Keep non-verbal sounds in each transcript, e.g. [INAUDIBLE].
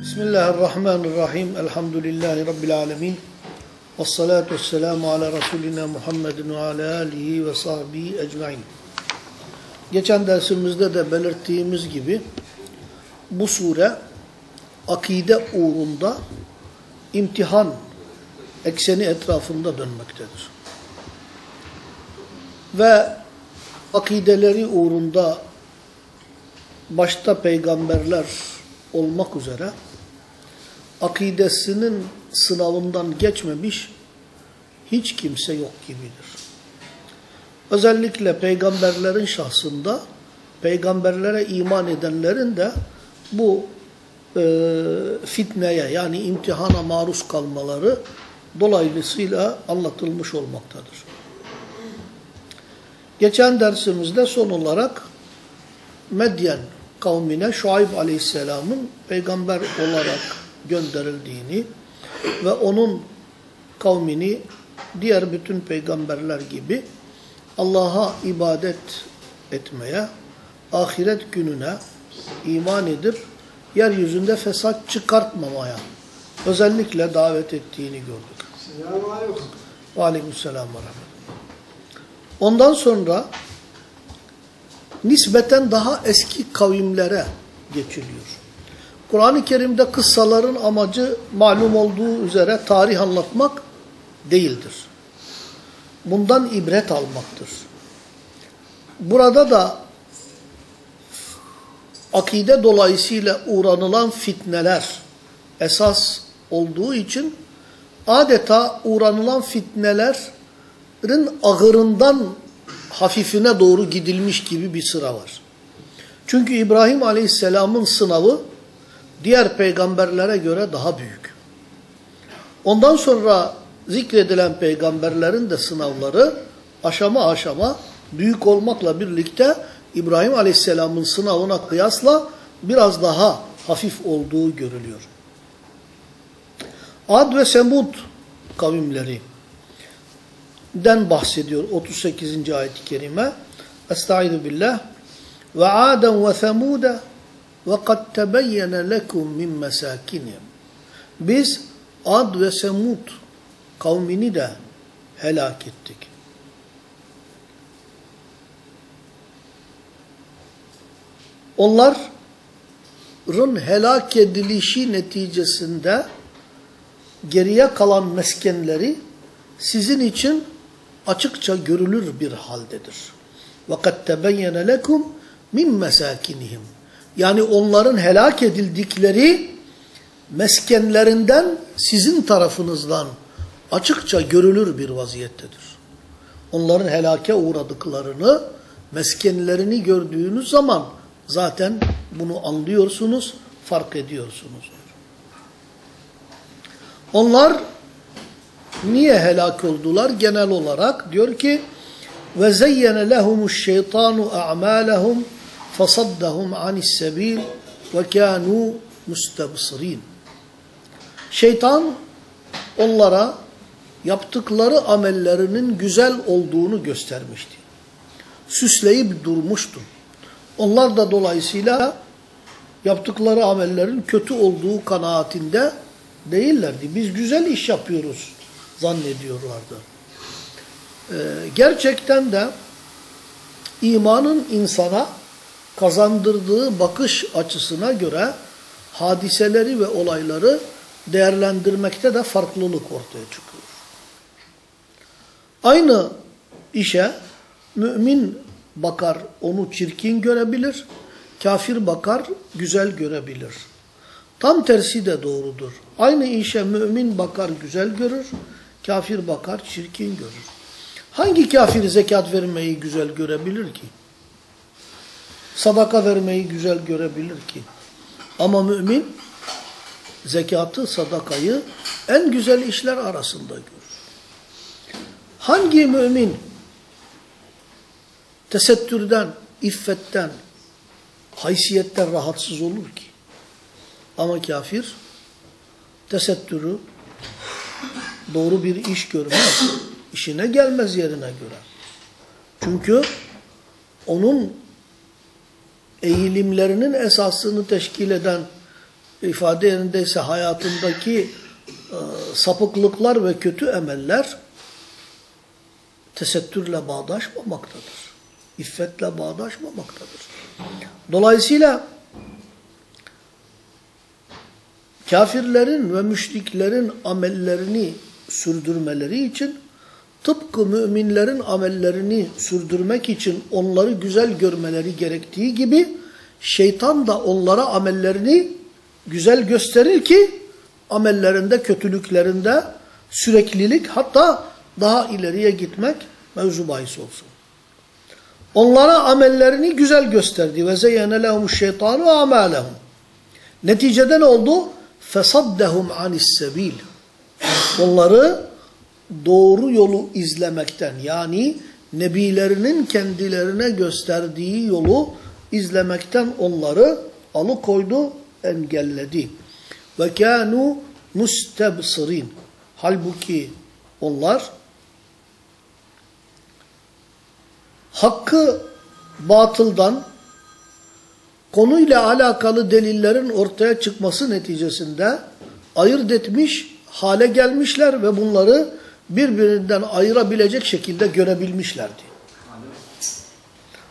Bismillahirrahmanirrahim. Elhamdülillahi Rabbil alemin. Ve salatu vesselamu ala Resulina Muhammedin ve ala alihi ve sahbihi ecmain. Geçen dersimizde de belirttiğimiz gibi bu sure akide uğrunda imtihan ekseni etrafında dönmektedir. Ve akideleri uğrunda başta peygamberler olmak üzere akidesinin sınavından geçmemiş hiç kimse yok gibidir. Özellikle peygamberlerin şahsında peygamberlere iman edenlerin de bu e, fitneye yani imtihana maruz kalmaları dolayısıyla anlatılmış olmaktadır. Geçen dersimizde son olarak Medyen kavmine Şuayb Aleyhisselam'ın peygamber olarak gönderildiğini ve onun kavmini diğer bütün peygamberler gibi Allah'a ibadet etmeye, ahiret gününe iman edip yeryüzünde fesat çıkartmamaya özellikle davet ettiğini gördük. Selamünaleyküm. Aleykümselam ve. Ondan sonra nispeten daha eski kavimlere geçiliyor. Kur'an-ı Kerim'de kıssaların amacı malum olduğu üzere tarih anlatmak değildir. Bundan ibret almaktır. Burada da akide dolayısıyla uğranılan fitneler esas olduğu için adeta uğranılan fitnelerin ağırından hafifine doğru gidilmiş gibi bir sıra var. Çünkü İbrahim Aleyhisselam'ın sınavı diğer peygamberlere göre daha büyük. Ondan sonra zikredilen peygamberlerin de sınavları aşama aşama büyük olmakla birlikte İbrahim Aleyhisselam'ın sınavına kıyasla biraz daha hafif olduğu görülüyor. Ad ve Semud kavimleri den bahsediyor 38. ayet-i kerime. Estaizu billah. Ve aden ve semude ve kad tebeyyene lekum min mesakinihim. Biz Ad ve Semud kavmini de helak ettik. Onların helak edilişi neticesinde geriye kalan meskenleri sizin için açıkça görülür bir haldedir. وَقَدْ تَبَيَّنَ لَكُمْ مِنْ مَسَاكِنِهِمْ yani onların helak edildikleri meskenlerinden sizin tarafınızdan açıkça görülür bir vaziyettedir. Onların helake uğradıklarını, meskenlerini gördüğünüz zaman zaten bunu anlıyorsunuz, fark ediyorsunuz. Onlar niye helak oldular? Genel olarak diyor ki ve zeyyene lehumuş şeytanu a'malahum anis sebil ve kanu mustabsirin. Şeytan onlara yaptıkları amellerinin güzel olduğunu göstermişti. Süsleyip durmuştu. Onlar da dolayısıyla yaptıkları amellerin kötü olduğu kanaatinde değillerdi. Biz güzel iş yapıyoruz zannediyorlardı. Ee, gerçekten de imanın insana kazandırdığı bakış açısına göre hadiseleri ve olayları değerlendirmekte de farklılık ortaya çıkıyor. Aynı işe mümin bakar onu çirkin görebilir, kafir bakar güzel görebilir. Tam tersi de doğrudur. Aynı işe mümin bakar güzel görür, kafir bakar çirkin görür. Hangi kafir zekat vermeyi güzel görebilir ki? Sadaka vermeyi güzel görebilir ki? Ama mümin zekatı, sadakayı en güzel işler arasında görür. Hangi mümin tesettürden, iffetten, haysiyetten rahatsız olur ki? Ama kafir tesettürü doğru bir iş görmez. İşine gelmez yerine göre. Çünkü onun eğilimlerinin esasını teşkil eden ifade yerindeyse hayatındaki e, sapıklıklar ve kötü emeller tesettürle bağdaşmamaktadır. İffetle bağdaşmamaktadır. Dolayısıyla kafirlerin ve müşriklerin amellerini sürdürmeleri için tıpkı müminlerin amellerini sürdürmek için onları güzel görmeleri gerektiği gibi şeytan da onlara amellerini güzel gösterir ki amellerinde, kötülüklerinde süreklilik hatta daha ileriye gitmek mevzu bahis olsun. Onlara amellerini güzel gösterdi. Ve zeyyene lehumuş şeytanu amalehum. Neticede ne oldu? Fesaddehum anis sebil. Onları doğru yolu izlemekten yani nebilerinin kendilerine gösterdiği yolu izlemekten onları alıkoydu, engelledi. Ve kânû mustebsirin. Halbuki onlar hakkı batıldan konuyla alakalı delillerin ortaya çıkması neticesinde ayırt etmiş hale gelmişler ve bunları birbirinden ayırabilecek şekilde görebilmişlerdi.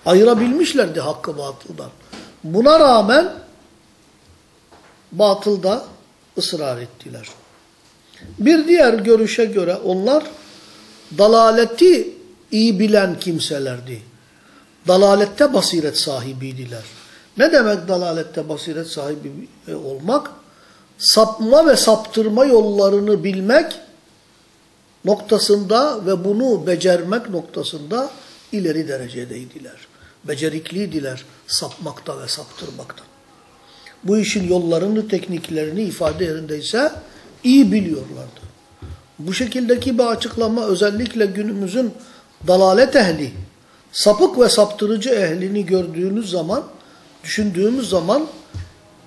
Ayırabilmişlerdi hakkı batıldan. Buna rağmen batılda ısrar ettiler. Bir diğer görüşe göre onlar dalaleti iyi bilen kimselerdi. Dalalette basiret sahibiydiler. Ne demek dalalette basiret sahibi olmak? Sapma ve saptırma yollarını bilmek noktasında ve bunu becermek noktasında ileri derecedeydiler. Becerikliydiler sapmakta ve saptırmakta. Bu işin yollarını, tekniklerini ifade yerindeyse iyi biliyorlardı. Bu şekildeki bir açıklama özellikle günümüzün dalalet ehli, sapık ve saptırıcı ehlini gördüğünüz zaman, düşündüğümüz zaman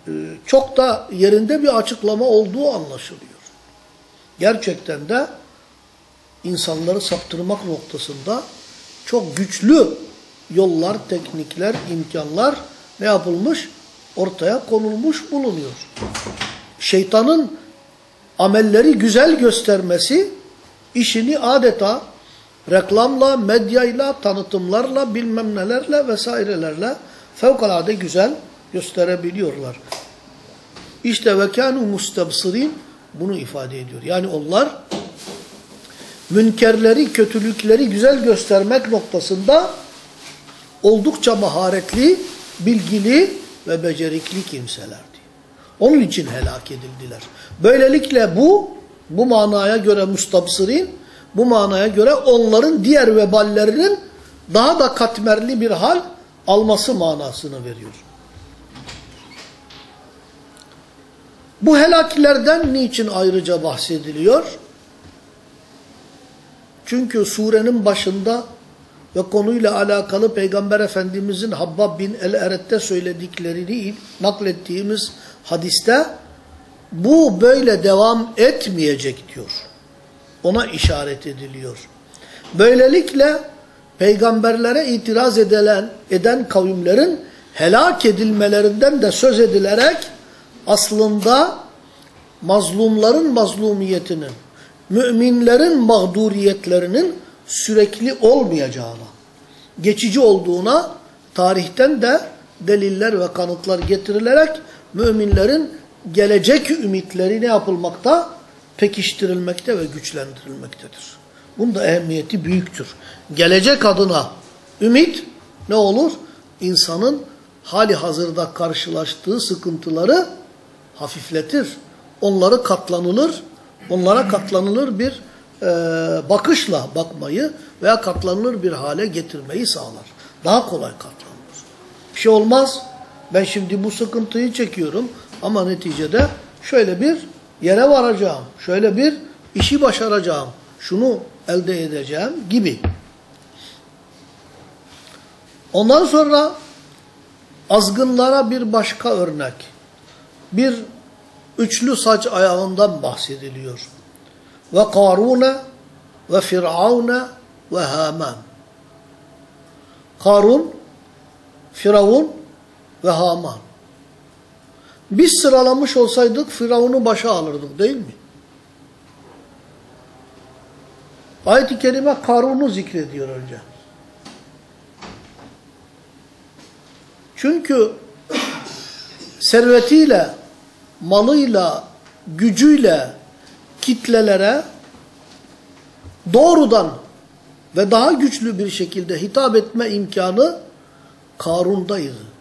e, çok da yerinde bir açıklama olduğu anlaşılıyor. Gerçekten de insanları saptırmak noktasında çok güçlü yollar, teknikler, imkanlar ne yapılmış? Ortaya konulmuş bulunuyor. Şeytanın amelleri güzel göstermesi işini adeta reklamla, medyayla, tanıtımlarla, bilmem nelerle vesairelerle fevkalade güzel gösterebiliyorlar. İşte ve kânû mustabsirin bunu ifade ediyor. Yani onlar münkerleri, kötülükleri güzel göstermek noktasında oldukça maharetli, bilgili ve becerikli kimselerdi. Onun için helak edildiler. Böylelikle bu, bu manaya göre mustabsirin, bu manaya göre onların diğer veballerinin daha da katmerli bir hal alması manasını veriyor. Bu helaklerden niçin ayrıca bahsediliyor? Çünkü surenin başında ve konuyla alakalı Peygamber Efendimizin Habbab bin el-Eret'te söylediklerini naklettiğimiz hadiste bu böyle devam etmeyecek diyor. Ona işaret ediliyor. Böylelikle peygamberlere itiraz edilen, eden kavimlerin helak edilmelerinden de söz edilerek aslında mazlumların mazlumiyetinin, müminlerin mağduriyetlerinin sürekli olmayacağına, geçici olduğuna tarihten de deliller ve kanıtlar getirilerek müminlerin gelecek ümitleri ne yapılmakta? Pekiştirilmekte ve güçlendirilmektedir. Bunda ehemmiyeti büyüktür. Gelecek adına ümit ne olur? İnsanın hali hazırda karşılaştığı sıkıntıları hafifletir. Onları katlanılır, onlara katlanılır bir e, bakışla bakmayı veya katlanılır bir hale getirmeyi sağlar. Daha kolay katlanılır. Bir şey olmaz. Ben şimdi bu sıkıntıyı çekiyorum ama neticede şöyle bir yere varacağım. Şöyle bir işi başaracağım. Şunu elde edeceğim gibi. Ondan sonra azgınlara bir başka örnek. Bir üçlü saç ayağından bahsediliyor. Ve Karune ve Firavune ve Haman. Karun, Firavun ve Haman. Biz sıralamış olsaydık Firavun'u başa alırdık değil mi? Ayet-i Kerime Karun'u zikrediyor önce. Çünkü servetiyle, malıyla, gücüyle kitlelere doğrudan ve daha güçlü bir şekilde hitap etme imkanı Karun'daydı.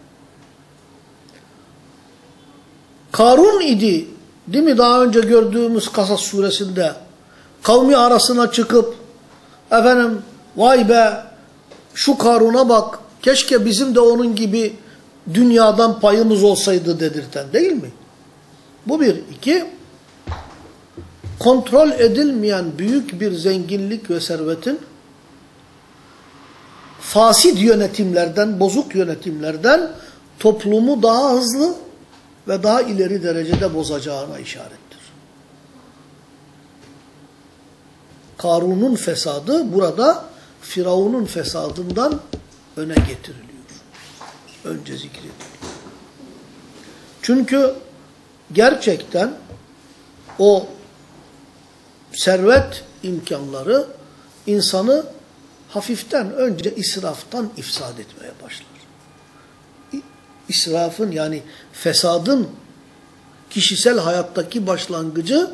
Karun idi, değil mi daha önce gördüğümüz Kasas suresinde kavmi arasına çıkıp efendim vay be şu Karun'a bak keşke bizim de onun gibi dünyadan payımız olsaydı dedirten değil mi? Bu bir. iki kontrol edilmeyen büyük bir zenginlik ve servetin fasit yönetimlerden, bozuk yönetimlerden toplumu daha hızlı ve daha ileri derecede bozacağına işarettir. Karun'un fesadı burada Firavun'un fesadından öne getiriliyor. Önce zikrediliyor. Çünkü gerçekten o servet imkanları insanı hafiften önce israftan ifsad etmeye başlar. İsrafın yani fesadın kişisel hayattaki başlangıcı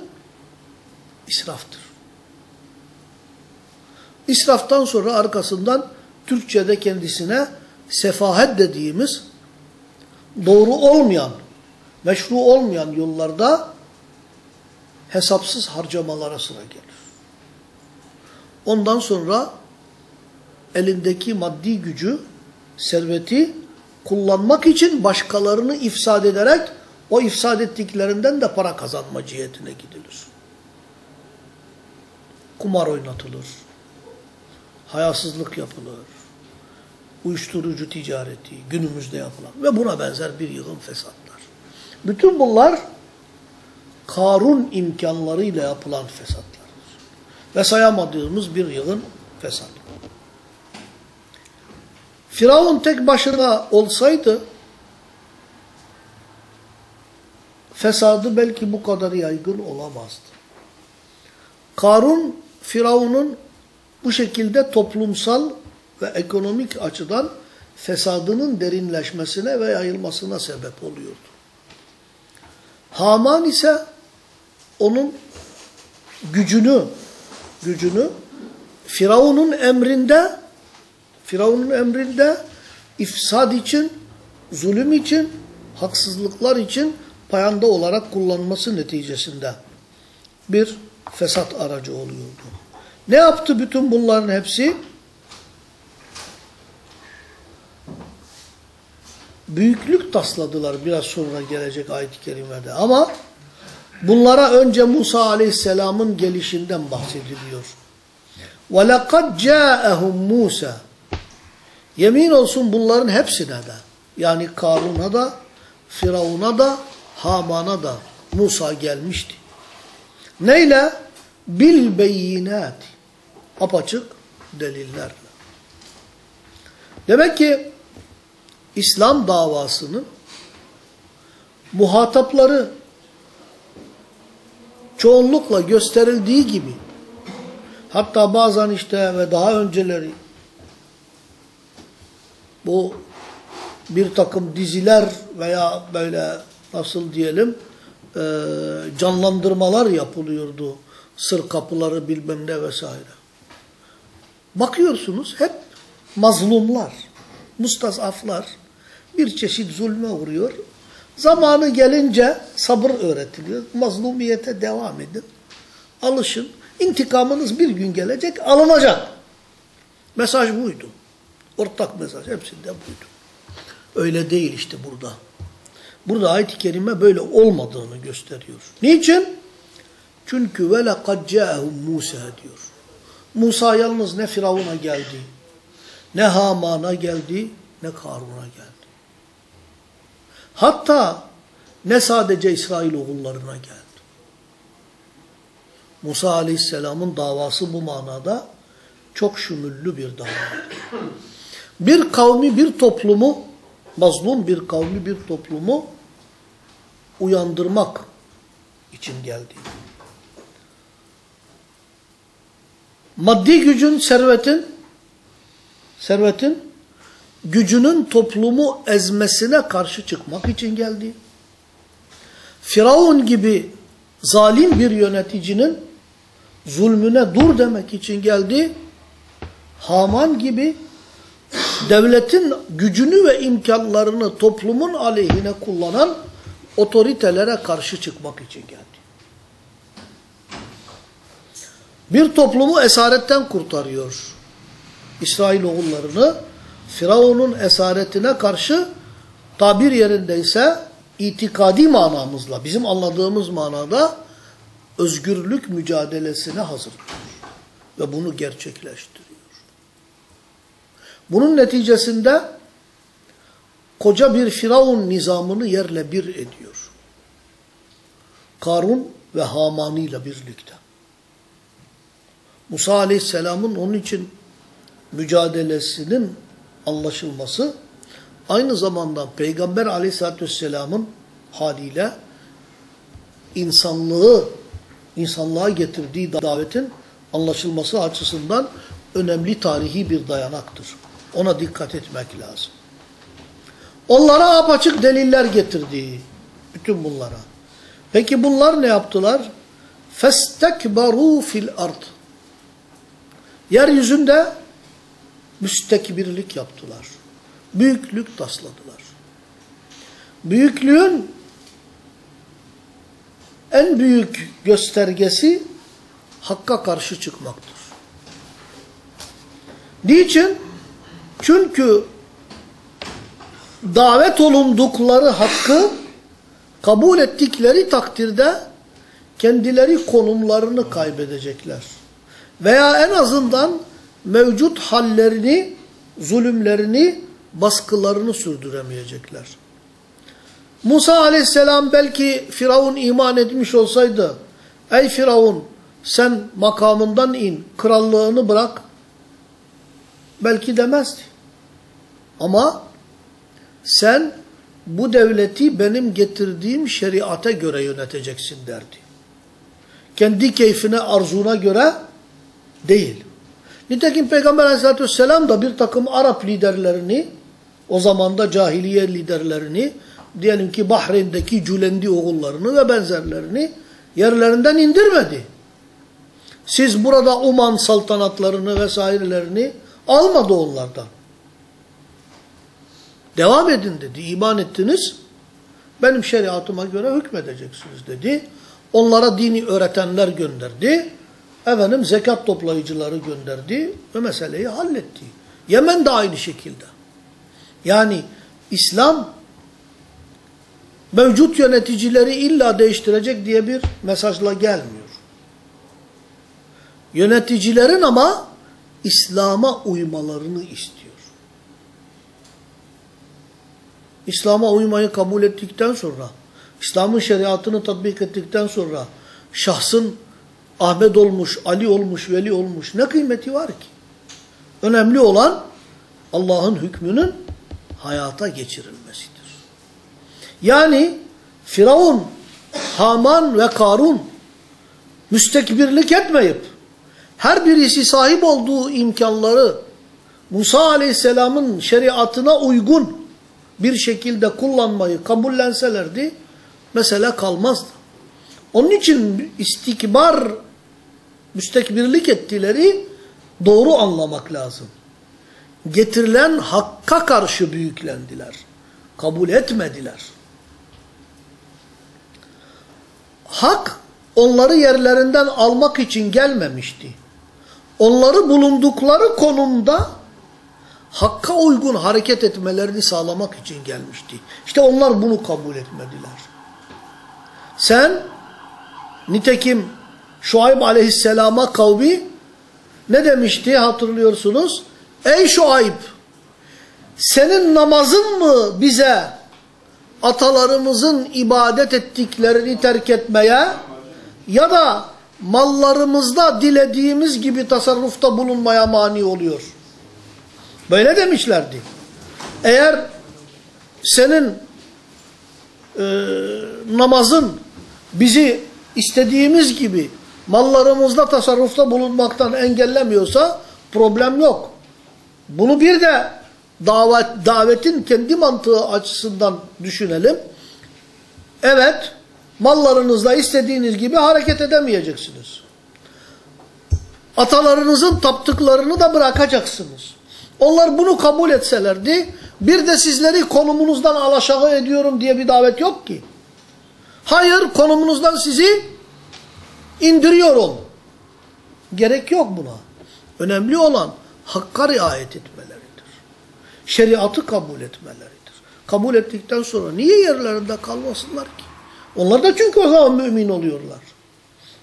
israftır. İsraftan sonra arkasından Türkçe'de kendisine sefahet dediğimiz doğru olmayan, meşru olmayan yollarda hesapsız harcamalara sıra gelir. Ondan sonra elindeki maddi gücü, serveti kullanmak için başkalarını ifsad ederek o ifsad ettiklerinden de para kazanma cihetine gidilir. Kumar oynatılır. Hayasızlık yapılır. Uyuşturucu ticareti günümüzde yapılan ve buna benzer bir yığın fesatlar. Bütün bunlar Karun imkanlarıyla yapılan fesatlardır. Ve sayamadığımız bir yığın fesat. Firavun tek başına olsaydı fesadı belki bu kadar yaygın olamazdı. Karun, Firavun'un bu şekilde toplumsal ve ekonomik açıdan fesadının derinleşmesine ve yayılmasına sebep oluyordu. Haman ise onun gücünü, gücünü Firavun'un emrinde Firavun'un emrinde ifsad için, zulüm için, haksızlıklar için payanda olarak kullanması neticesinde bir fesat aracı oluyordu. Ne yaptı bütün bunların hepsi? Büyüklük tasladılar biraz sonra gelecek ayet-i kerimede ama bunlara önce Musa aleyhisselamın gelişinden bahsediliyor. وَلَقَدْ جَاءَهُمْ Musa Yemin olsun bunların hepsine de yani Karun'a da, Firavun'a da, Haman'a da Musa gelmişti. Neyle? Bil beyinat. Apaçık delillerle. Demek ki İslam davasının muhatapları çoğunlukla gösterildiği gibi hatta bazen işte ve daha önceleri bu bir takım diziler veya böyle nasıl diyelim e, canlandırmalar yapılıyordu. Sır kapıları bilmem ne vesaire. Bakıyorsunuz hep mazlumlar, mustasaflar bir çeşit zulme uğruyor. Zamanı gelince sabır öğretiliyor. Mazlumiyete devam edin. Alışın. İntikamınız bir gün gelecek, alınacak. Mesaj buydu. Ortak mesaj hepsinde buydu. Öyle değil işte burada. Burada ayet-i kerime böyle olmadığını gösteriyor. Niçin? Çünkü lekad ca'ahum Musa diyor. Musa yalnız ne Firavun'a geldi, ne Haman'a geldi, ne Karun'a geldi. Hatta ne sadece İsrail oğullarına geldi. Musa aleyhisselamın davası bu manada çok şümüllü bir davadır. Bir kavmi, bir toplumu, mazlum bir kavmi, bir toplumu uyandırmak için geldi. Maddi gücün, servetin, servetin gücünün toplumu ezmesine karşı çıkmak için geldi. Firavun gibi zalim bir yöneticinin zulmüne dur demek için geldi. Haman gibi devletin gücünü ve imkanlarını toplumun aleyhine kullanan otoritelere karşı çıkmak için geldi. Bir toplumu esaretten kurtarıyor. İsrail oğullarını Firavun'un esaretine karşı tabir yerindeyse itikadi manamızla, bizim anladığımız manada özgürlük mücadelesine hazırlıyor. Ve bunu gerçekleştiriyor. Bunun neticesinde koca bir Firavun nizamını yerle bir ediyor. Karun ve Haman'ı ile birlikte. Musa Aleyhisselam'ın onun için mücadelesinin anlaşılması aynı zamanda Peygamber aleyhissalatü vesselamın haliyle insanlığı, insanlığa getirdiği davetin anlaşılması açısından önemli tarihi bir dayanaktır. Ona dikkat etmek lazım. Onlara apaçık deliller getirdi. Bütün bunlara. Peki bunlar ne yaptılar? Festekbaru fil ard. Yeryüzünde müstekbirlik yaptılar. Büyüklük tasladılar. Büyüklüğün en büyük göstergesi hakka karşı çıkmaktır. Niçin? Çünkü davet olundukları hakkı kabul ettikleri takdirde kendileri konumlarını kaybedecekler. Veya en azından mevcut hallerini, zulümlerini, baskılarını sürdüremeyecekler. Musa aleyhisselam belki Firavun iman etmiş olsaydı, ey Firavun sen makamından in, krallığını bırak, belki demezdi. Ama sen bu devleti benim getirdiğim şeriata göre yöneteceksin derdi. Kendi keyfine, arzuna göre değil. Nitekim Peygamber aleyhissalatü vesselam da bir takım Arap liderlerini, o zamanda cahiliye liderlerini, diyelim ki Bahreyn'deki Cülendi oğullarını ve benzerlerini yerlerinden indirmedi. Siz burada Uman saltanatlarını vesairelerini almadı onlardan. Devam edin dedi. İman ettiniz. Benim şeriatıma göre hükmedeceksiniz dedi. Onlara dini öğretenler gönderdi. Efendim zekat toplayıcıları gönderdi ve meseleyi halletti. Yemen de aynı şekilde. Yani İslam mevcut yöneticileri illa değiştirecek diye bir mesajla gelmiyor. Yöneticilerin ama İslam'a uymalarını istiyor. İslam'a uymayı kabul ettikten sonra, İslam'ın şeriatını tatbik ettikten sonra şahsın Ahmet olmuş, Ali olmuş, Veli olmuş ne kıymeti var ki? Önemli olan Allah'ın hükmünün hayata geçirilmesidir. Yani Firavun, Haman ve Karun müstekbirlik etmeyip her birisi sahip olduğu imkanları Musa Aleyhisselam'ın şeriatına uygun bir şekilde kullanmayı kabullenselerdi mesele kalmazdı. Onun için istikbar, müstekbirlik ettileri doğru anlamak lazım. Getirilen hakka karşı büyüklendiler. Kabul etmediler. Hak onları yerlerinden almak için gelmemişti. Onları bulundukları konumda hakka uygun hareket etmelerini sağlamak için gelmişti. İşte onlar bunu kabul etmediler. Sen nitekim Şuayb aleyhisselama kavmi ne demişti hatırlıyorsunuz? Ey Şuayb senin namazın mı bize atalarımızın ibadet ettiklerini terk etmeye ya da mallarımızda dilediğimiz gibi tasarrufta bulunmaya mani oluyor. Böyle demişlerdi. Eğer senin e, namazın bizi istediğimiz gibi mallarımızda tasarrufta bulunmaktan engellemiyorsa problem yok. Bunu bir de davet, davetin kendi mantığı açısından düşünelim. Evet, mallarınızla istediğiniz gibi hareket edemeyeceksiniz. Atalarınızın taptıklarını da bırakacaksınız. Onlar bunu kabul etselerdi, bir de sizleri konumunuzdan alaşağı ediyorum diye bir davet yok ki. Hayır, konumunuzdan sizi indiriyorum. Gerek yok buna. Önemli olan hakka riayet etmeleridir. Şeriatı kabul etmeleridir. Kabul ettikten sonra niye yerlerinde kalmasınlar ki? Onlar da çünkü o zaman mümin oluyorlar.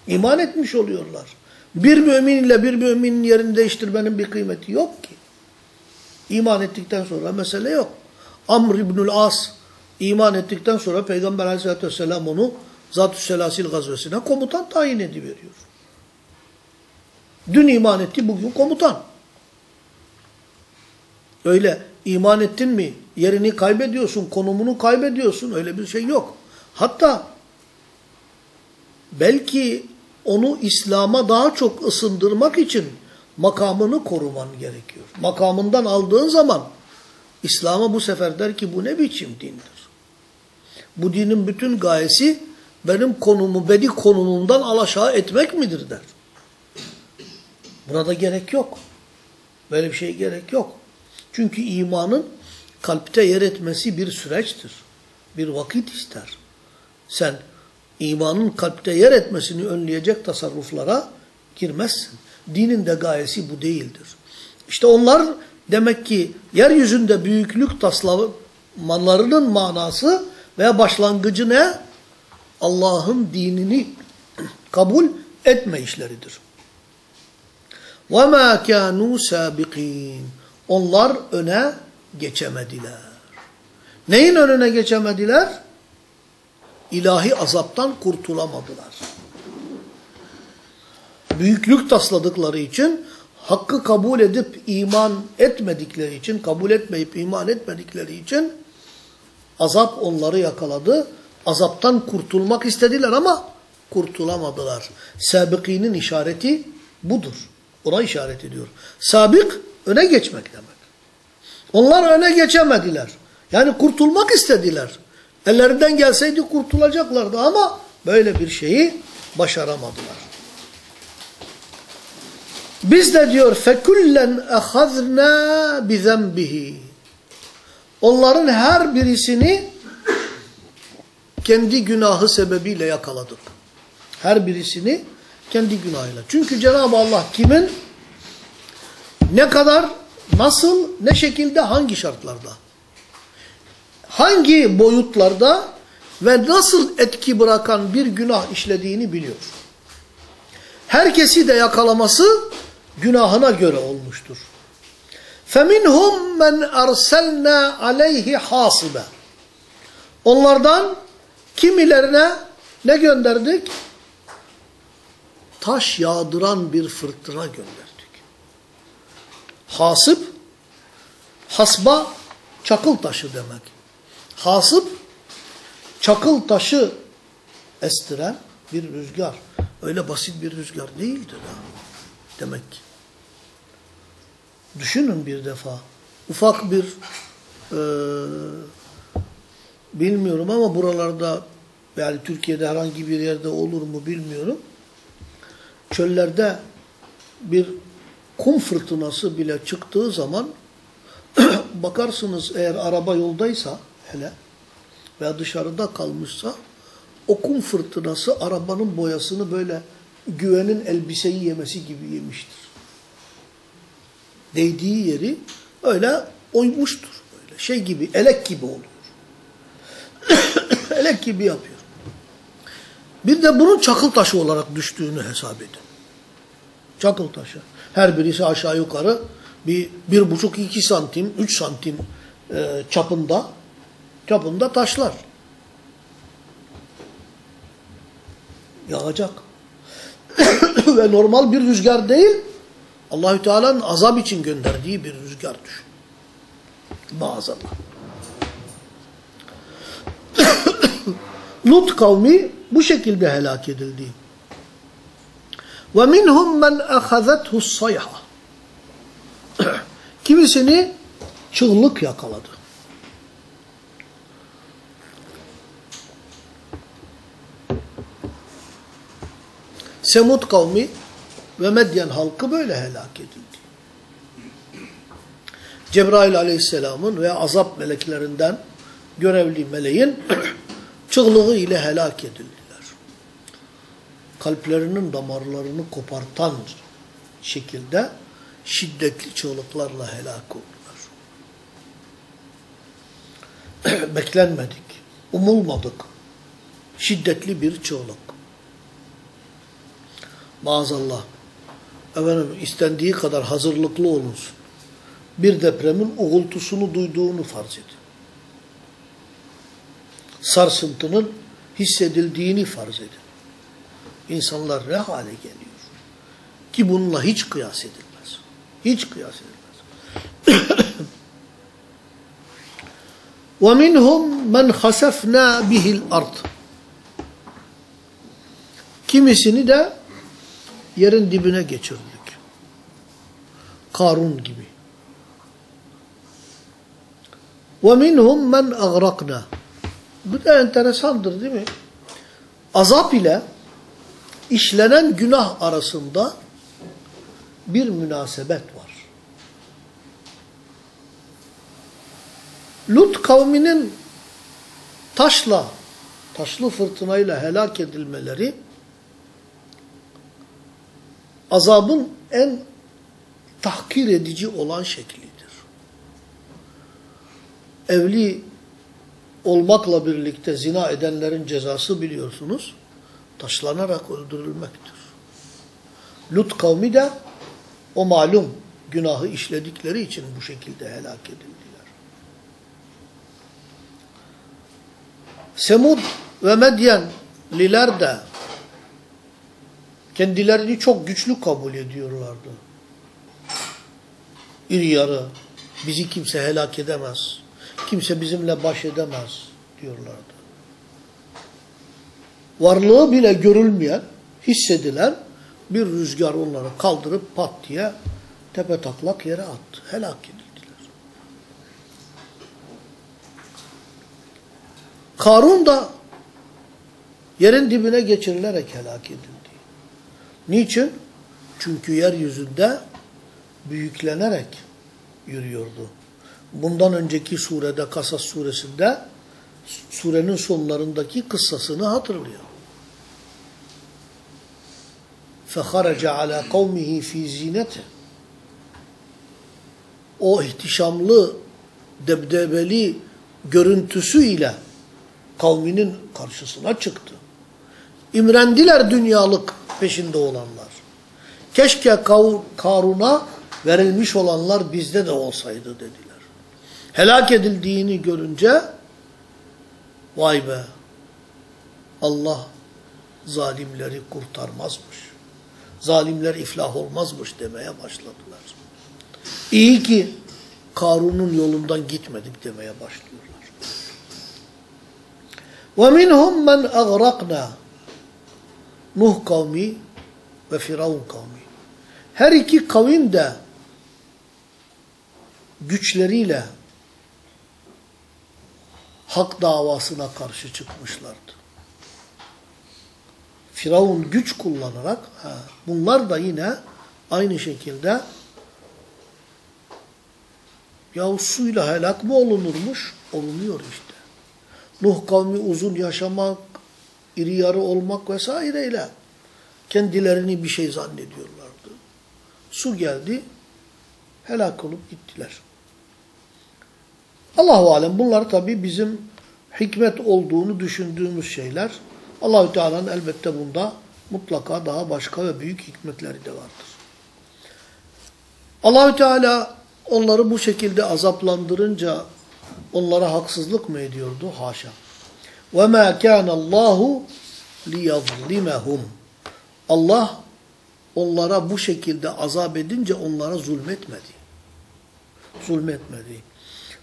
İman etmiş oluyorlar. Bir mümin ile bir müminin yerini değiştirmenin bir kıymeti yok ki. İman ettikten sonra mesele yok. Amr İbnül As iman ettikten sonra Peygamber Aleyhisselatü Vesselam onu Zat-ı Selasil gazvesine komutan tayin ediveriyor. Dün iman etti, bugün komutan. Öyle iman ettin mi yerini kaybediyorsun, konumunu kaybediyorsun. Öyle bir şey yok. Hatta belki onu İslam'a daha çok ısındırmak için makamını koruman gerekiyor. Makamından aldığın zaman İslam'a bu sefer der ki bu ne biçim dindir? Bu dinin bütün gayesi benim konumu, beni konumumdan alaşağı etmek midir der. Buna da gerek yok. Böyle bir şey gerek yok. Çünkü imanın kalpte yer etmesi bir süreçtir. Bir vakit ister. Sen imanın kalpte yer etmesini önleyecek tasarruflara girmezsin. Dinin de gayesi bu değildir. İşte onlar demek ki yeryüzünde büyüklük taslamalarının manası veya başlangıcı ne? Allah'ın dinini kabul etme işleridir. وَمَا كَانُوا سَابِقِينَ Onlar öne geçemediler. Neyin önüne geçemediler? İlahi azaptan kurtulamadılar. Büyüklük tasladıkları için, hakkı kabul edip iman etmedikleri için, kabul etmeyip iman etmedikleri için azap onları yakaladı. Azaptan kurtulmak istediler ama kurtulamadılar. Sabıkinin işareti budur. Ona işaret ediyor. Sabık öne geçmek demek. Onlar öne geçemediler. Yani kurtulmak istediler. Ellerinden gelseydi kurtulacaklardı ama böyle bir şeyi başaramadılar. Biz de diyor fekullen ehazna bi zenbihi. Onların her birisini kendi günahı sebebiyle yakaladık. Her birisini kendi günahıyla. Çünkü Cenab-ı Allah kimin ne kadar, nasıl, ne şekilde, hangi şartlarda, hangi boyutlarda ve nasıl etki bırakan bir günah işlediğini biliyor. Herkesi de yakalaması günahına göre olmuştur. فَمِنْهُمْ مَنْ أَرْسَلْنَا عَلَيْهِ حَاصِبًا Onlardan kimilerine ne gönderdik? Taş yağdıran bir fırtına gönderdik. Hasıp, hasba çakıl taşı demek. Hasıp, çakıl taşı estiren bir rüzgar. Öyle basit bir rüzgar değildir ha. Demek ki. Düşünün bir defa. Ufak bir e, bilmiyorum ama buralarda yani Türkiye'de herhangi bir yerde olur mu bilmiyorum. Çöllerde bir kum fırtınası bile çıktığı zaman [CLEARS THROAT] bakarsınız eğer araba yoldaysa hele veya dışarıda kalmışsa o kum fırtınası arabanın boyasını böyle güvenin elbiseyi yemesi gibi yemiştir. Değdiği yeri öyle oymuştur. Böyle şey gibi, elek gibi oluyor. [COUGHS] elek gibi yapıyor. Bir de bunun çakıl taşı olarak düştüğünü hesap edin. Çakıl taşı. Her birisi aşağı yukarı bir, bir buçuk iki santim, üç santim e, çapında çapında taşlar. Yağacak. [COUGHS] Ve normal bir rüzgar değil, Allahü Teala'nın azap için gönderdiği bir rüzgar düşün. Maazallah. [COUGHS] Lut kavmi bu şekilde helak edildi. Ve minhum men ahazathu sayha. [COUGHS] Kimisini çığlık yakaladı. Semud kavmi ve Medyen halkı böyle helak edildi. Cebrail aleyhisselamın ve azap meleklerinden görevli meleğin [CLEARS THROAT] çığlığı ile helak edildiler. Kalplerinin damarlarını kopartan şekilde şiddetli çığlıklarla helak oldular. [CLEARS THROAT] Beklenmedik, umulmadık. Şiddetli bir çığlık. Maazallah. Efendim istendiği kadar hazırlıklı olunuz. Bir depremin uğultusunu duyduğunu farz edin Sarsıntının hissedildiğini farz edin. İnsanlar ne hale geliyor? Ki bununla hiç kıyas edilmez. Hiç kıyas edilmez. وَمِنْهُمْ مَنْ خَسَفْنَا بِهِ الْأَرْضِ Kimisini de yerin dibine geçirdik. Karun gibi. وَمِنْهُمْ مَنْ أَغْرَقْنَا bu da enteresandır değil mi? Azap ile işlenen günah arasında bir münasebet var. Lut kavminin taşla, taşlı fırtınayla helak edilmeleri azabın en tahkir edici olan şeklidir. Evli olmakla birlikte zina edenlerin cezası biliyorsunuz, taşlanarak öldürülmektir. Lut kavmi de o malum günahı işledikleri için bu şekilde helak edildiler. Semud ve Medyenliler de kendilerini çok güçlü kabul ediyorlardı. İri yarı, bizi kimse helak edemez, kimse bizimle baş edemez diyorlardı. Varlığı bile görülmeyen, hissedilen bir rüzgar onları kaldırıp pat diye tepe taklak yere attı. Helak edildiler. Karun da yerin dibine geçirilerek helak edildi. Niçin? Çünkü yeryüzünde büyüklenerek yürüyordu Bundan önceki surede, Kasas suresinde surenin sonlarındaki kıssasını hatırlıyor. فَخَرَجَ عَلَى قَوْمِهِ ف۪ي زِينَةِ O ihtişamlı, debdebeli görüntüsüyle kavminin karşısına çıktı. İmrendiler dünyalık peşinde olanlar. Keşke Karun'a verilmiş olanlar bizde de olsaydı dediler. Helak edildiğini görünce vay be Allah zalimleri kurtarmazmış. Zalimler iflah olmazmış demeye başladılar. İyi ki Karun'un yolundan gitmedik demeye başlıyorlar. وَمِنْهُمْ مَنْ أَغْرَقْنَا Nuh kavmi ve Firavun kavmi. Her iki kavim de güçleriyle hak davasına karşı çıkmışlardı. Firavun güç kullanarak, ha, bunlar da yine aynı şekilde yahu suyla helak mı olunurmuş? Olunuyor işte. Nuh kavmi uzun yaşamak, iri yarı olmak vesaireyle kendilerini bir şey zannediyorlardı. Su geldi, helak olup gittiler. Allahu alem bunlar tabi bizim hikmet olduğunu düşündüğümüz şeyler. Allahü Teala'nın elbette bunda mutlaka daha başka ve büyük hikmetleri de vardır. Allahü Teala onları bu şekilde azaplandırınca onlara haksızlık mı ediyordu? Haşa. وَمَا كَانَ اللّٰهُ لِيَظْلِمَهُمْ Allah onlara bu şekilde azap edince onlara zulmetmedi. Zulmetmedi.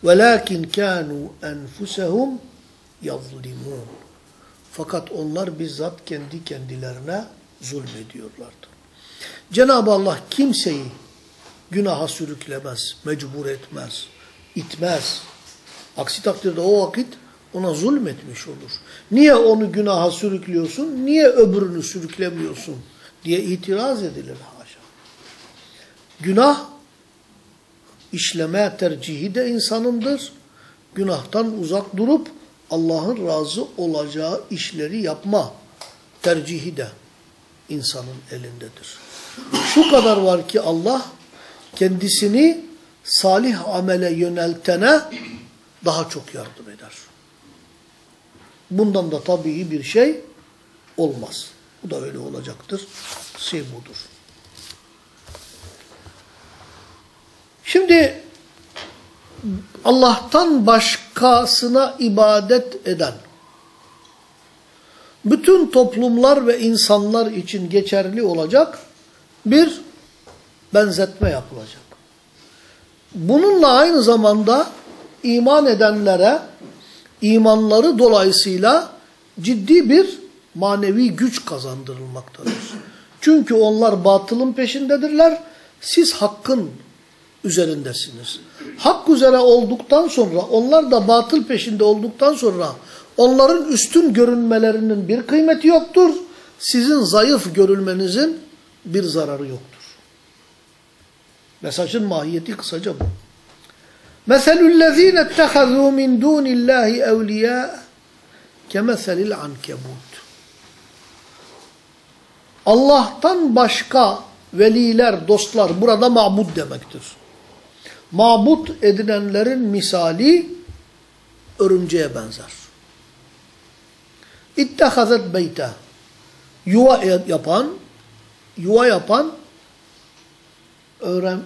وَلَاكِنْ كَانُوا أَنْفُسَهُمْ يَظْلِمُونَ Fakat onlar bizzat kendi kendilerine zulmediyorlardı. Cenab-ı Allah kimseyi günaha sürüklemez, mecbur etmez, itmez. Aksi takdirde o vakit ona zulmetmiş olur. Niye onu günaha sürüklüyorsun, niye öbürünü sürüklemiyorsun diye itiraz edilir haşa. Günah işleme tercihi de insanındır. Günahtan uzak durup Allah'ın razı olacağı işleri yapma tercihi de insanın elindedir. Şu kadar var ki Allah kendisini salih amele yöneltene daha çok yardım eder. Bundan da tabii bir şey olmaz. Bu da öyle olacaktır. Şey. Şimdi Allah'tan başkasına ibadet eden bütün toplumlar ve insanlar için geçerli olacak bir benzetme yapılacak. Bununla aynı zamanda iman edenlere imanları dolayısıyla ciddi bir manevi güç kazandırılmaktadır. Çünkü onlar batılın peşindedirler, siz hakkın üzerindesiniz. Hak üzere olduktan sonra, onlar da batıl peşinde olduktan sonra onların üstün görünmelerinin bir kıymeti yoktur. Sizin zayıf görülmenizin bir zararı yoktur. Mesajın mahiyeti kısaca bu. مَثَلُ الَّذ۪ينَ اتَّخَذُوا مِنْ دُونِ اللّٰهِ اَوْلِيَاءَ كَمَثَلِ الْعَنْكَبُوتِ Allah'tan başka veliler, dostlar burada mabud demektir. Mabut edinenlerin misali örümceğe benzer. İttehazet beyte yuva yapan yuva yapan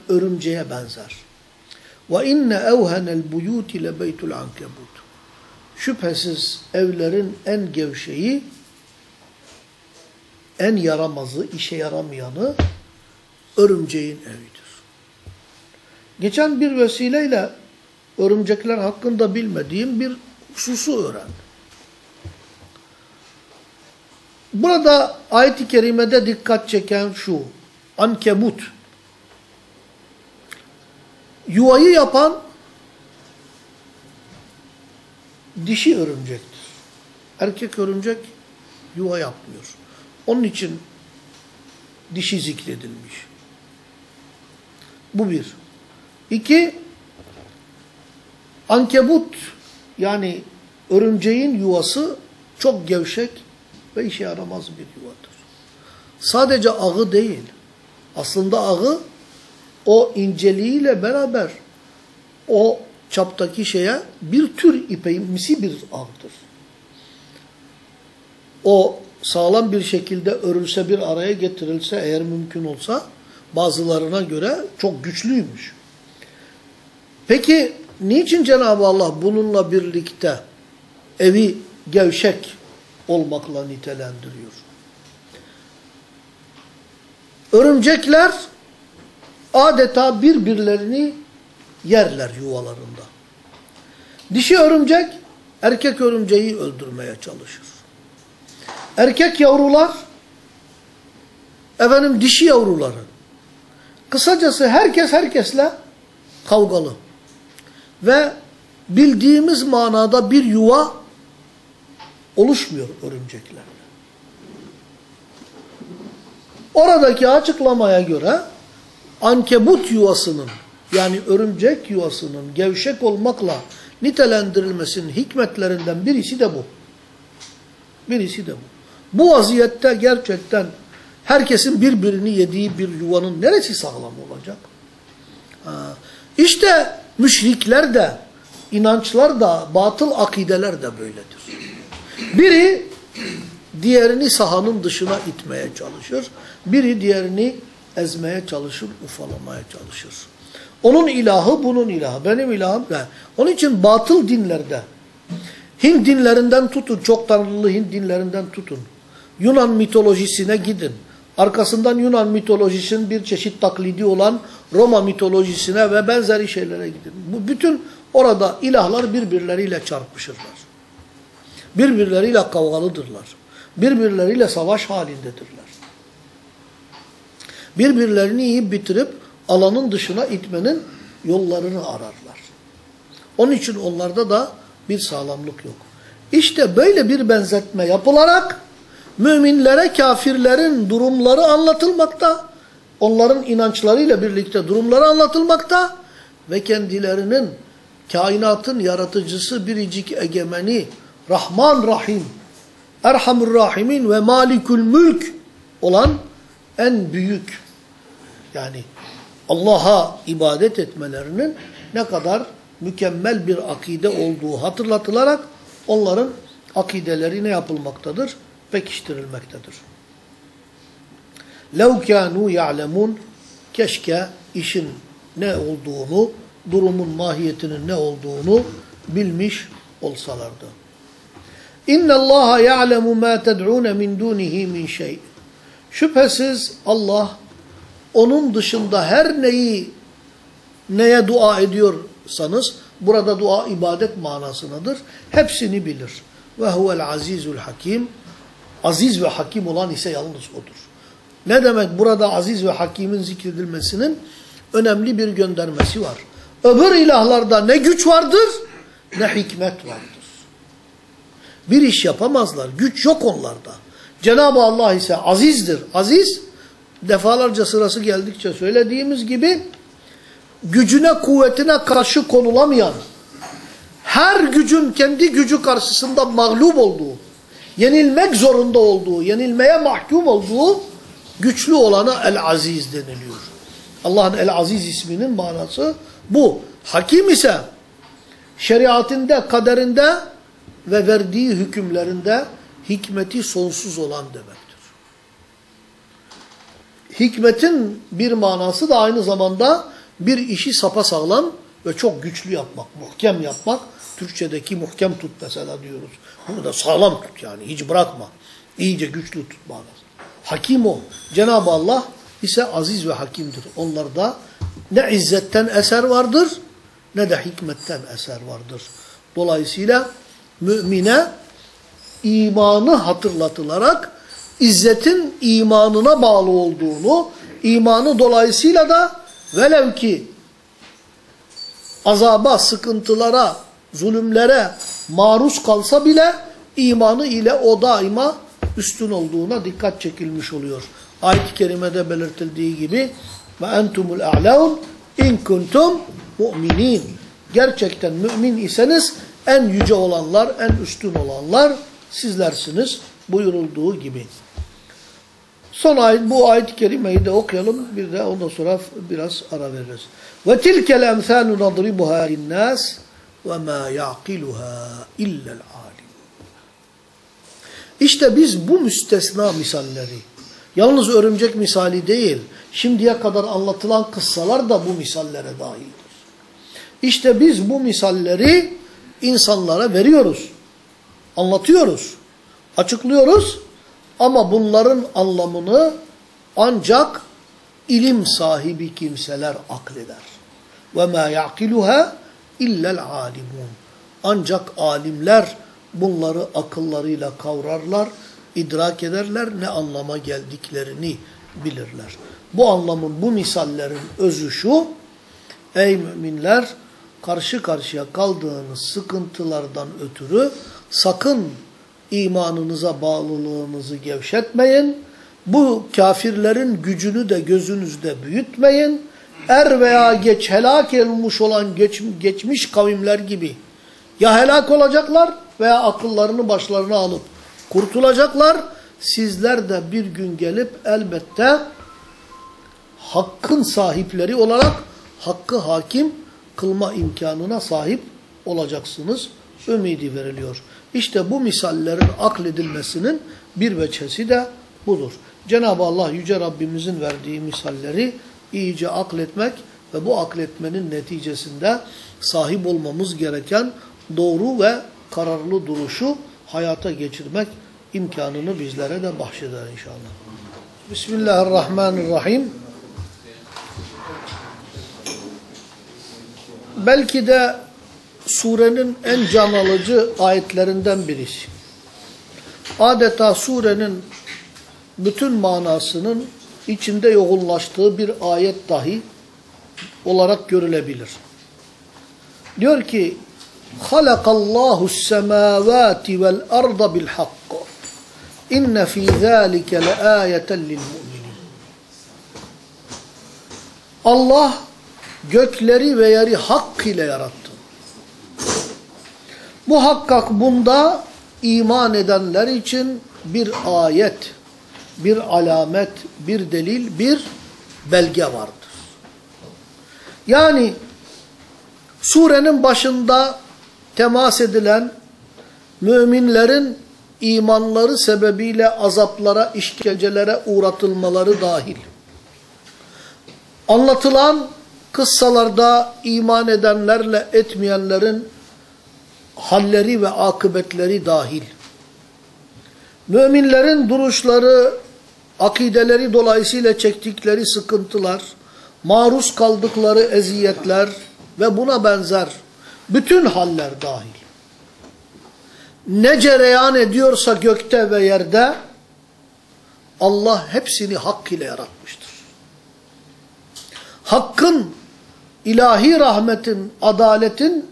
örümceğe benzer. Ve inne evhenel buyuti le beytul ankebut. Şüphesiz evlerin en gevşeyi, en yaramazı, işe yaramayanı örümceğin evidir. Geçen bir vesileyle örümcekler hakkında bilmediğim bir hususu öğrendim. Burada ayet-i kerimede dikkat çeken şu, ankebut. Yuvayı yapan dişi örümcektir. Erkek örümcek yuva yapmıyor. Onun için dişi zikredilmiş. Bu bir. İki, ankebut yani örümceğin yuvası çok gevşek ve işe yaramaz bir yuvadır. Sadece ağı değil. Aslında ağı o inceliğiyle beraber o çaptaki şeye bir tür ipeğimsi bir ağdır. O sağlam bir şekilde örülse bir araya getirilse eğer mümkün olsa bazılarına göre çok güçlüymüş. Peki niçin Cenab-ı Allah bununla birlikte evi gevşek olmakla nitelendiriyor? Örümcekler adeta birbirlerini yerler yuvalarında. Dişi örümcek erkek örümceği öldürmeye çalışır. Erkek yavrular efendim dişi yavruları. Kısacası herkes herkesle kavgalı. Ve bildiğimiz manada bir yuva oluşmuyor örümceklerle. Oradaki açıklamaya göre ankebut yuvasının yani örümcek yuvasının gevşek olmakla nitelendirilmesinin hikmetlerinden birisi de bu. Birisi de bu. Bu vaziyette gerçekten herkesin birbirini yediği bir yuvanın neresi sağlam olacak? Ha. İşte müşrikler de, inançlar da, batıl akideler de böyledir. Biri diğerini sahanın dışına itmeye çalışır. Biri diğerini ezmeye çalışır, ufalamaya çalışır. Onun ilahı bunun ilahı. Benim ilahım ne? Onun için batıl dinlerde, Hint dinlerinden tutun, çok tanrılı Hint dinlerinden tutun. Yunan mitolojisine gidin. Arkasından Yunan mitolojisinin bir çeşit taklidi olan Roma mitolojisine ve benzeri şeylere gidin. Bu bütün orada ilahlar birbirleriyle çarpışırlar. Birbirleriyle kavgalıdırlar. Birbirleriyle savaş halindedirler. Birbirlerini yiyip bitirip alanın dışına itmenin yollarını ararlar. Onun için onlarda da bir sağlamlık yok. İşte böyle bir benzetme yapılarak müminlere kafirlerin durumları anlatılmakta, onların inançlarıyla birlikte durumları anlatılmakta ve kendilerinin kainatın yaratıcısı biricik egemeni, Rahman Rahim, Erhamur Rahimin ve Malikül Mülk olan en büyük yani Allah'a ibadet etmelerinin ne kadar mükemmel bir akide olduğu hatırlatılarak onların akideleri ne yapılmaktadır? Pekiştirilmektedir. لَوْ كَانُوا يَعْلَمُونَ Keşke işin ne olduğunu, durumun mahiyetinin ne olduğunu bilmiş olsalardı. اِنَّ اللّٰهَ يَعْلَمُ مَا تَدْعُونَ مِنْ دُونِهِ مِنْ شَيْءٍ Şüphesiz Allah onun dışında her neyi neye dua ediyorsanız burada dua ibadet manasındadır. Hepsini bilir. Ve huvel azizul hakim. Aziz ve hakim olan ise yalnız odur. Ne demek burada aziz ve hakimin zikredilmesinin önemli bir göndermesi var. Öbür ilahlarda ne güç vardır ne hikmet vardır. Bir iş yapamazlar. Güç yok onlarda. Cenab-ı Allah ise azizdir. Aziz defalarca sırası geldikçe söylediğimiz gibi gücüne kuvvetine karşı konulamayan her gücün kendi gücü karşısında mağlup olduğu yenilmek zorunda olduğu, yenilmeye mahkum olduğu güçlü olana El-Aziz deniliyor. Allah'ın El-Aziz isminin manası bu. Hakim ise şeriatinde, kaderinde ve verdiği hükümlerinde hikmeti sonsuz olan demektir. Hikmetin bir manası da aynı zamanda bir işi sapasağlam ve çok güçlü yapmak, muhkem yapmak. Türkçedeki muhkem tut mesela diyoruz. Bunu da sağlam tut yani hiç bırakma. İyice güçlü tut manası. Hakim o. Cenab-ı Allah ise aziz ve hakimdir. Onlarda ne izzetten eser vardır ne de hikmetten eser vardır. Dolayısıyla mümine imanı hatırlatılarak izzetin imanına bağlı olduğunu, imanı dolayısıyla da velev ki azaba, sıkıntılara, zulümlere maruz kalsa bile imanı ile o daima üstün olduğuna dikkat çekilmiş oluyor. Ayet-i kerimede belirtildiği gibi ve entumul a'laun in kuntum mu'minin. Gerçekten mümin iseniz en yüce olanlar, en üstün olanlar sizlersiniz buyurulduğu gibi. Son ayet, bu ayet-i kerimeyi de okuyalım. Bir de ondan sonra biraz ara veririz. Ve tilkel emsâlu nadribuhâ linnâs ve mâ ya'kiluhâ illel alim. İşte biz bu müstesna misalleri, yalnız örümcek misali değil, şimdiye kadar anlatılan kıssalar da bu misallere dahildir. İşte biz bu misalleri insanlara veriyoruz, anlatıyoruz, açıklıyoruz ama bunların anlamını ancak ilim sahibi kimseler akleder. Ma ya'kiluha illel alimun. Ancak alimler bunları akıllarıyla kavrarlar, idrak ederler, ne anlama geldiklerini bilirler. Bu anlamın, bu misallerin özü şu, ey müminler, karşı karşıya kaldığınız sıkıntılardan ötürü sakın imanınıza bağlılığınızı gevşetmeyin. Bu kafirlerin gücünü de gözünüzde büyütmeyin. Er veya geç helak olmuş olan geç, geçmiş kavimler gibi ya helak olacaklar veya akıllarını başlarına alıp kurtulacaklar. Sizler de bir gün gelip elbette hakkın sahipleri olarak hakkı hakim kılma imkanına sahip olacaksınız. Ümidi veriliyor. İşte bu misallerin akledilmesinin bir veçesi de budur. Cenab-ı Allah Yüce Rabbimizin verdiği misalleri iyice akletmek ve bu akletmenin neticesinde sahip olmamız gereken doğru ve kararlı duruşu hayata geçirmek imkanını bizlere de bahşeder inşallah. Bismillahirrahmanirrahim. Belki de surenin en can alıcı ayetlerinden birisi. adeta surenin bütün manasının içinde yoğunlaştığı bir ayet dahi olarak görülebilir. Diyor ki Halakallahu semavati vel arda bil hakk. İnne fi zalike leayeten lil mu'minin. Allah gökleri ve yeri hak ile yarattı. Muhakkak bunda iman edenler için bir ayet bir alamet, bir delil, bir belge vardır. Yani surenin başında temas edilen müminlerin imanları sebebiyle azaplara, işkencelere uğratılmaları dahil. Anlatılan kıssalarda iman edenlerle etmeyenlerin halleri ve akıbetleri dahil. Müminlerin duruşları, akideleri dolayısıyla çektikleri sıkıntılar, maruz kaldıkları eziyetler ve buna benzer bütün haller dahil. Ne cereyan ediyorsa gökte ve yerde Allah hepsini hak ile yaratmıştır. Hakkın, ilahi rahmetin, adaletin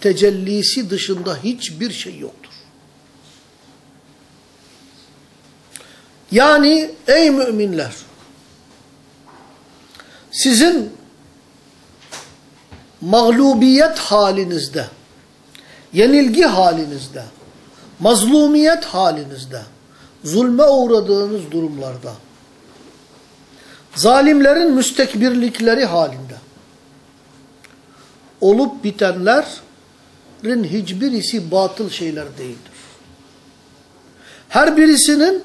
tecellisi dışında hiçbir şey yoktur. Yani ey müminler, sizin mağlubiyet halinizde, yenilgi halinizde, mazlumiyet halinizde, zulme uğradığınız durumlarda, zalimlerin müstekbirlikleri halinde, olup bitenlerin hiçbirisi batıl şeyler değildir. Her birisinin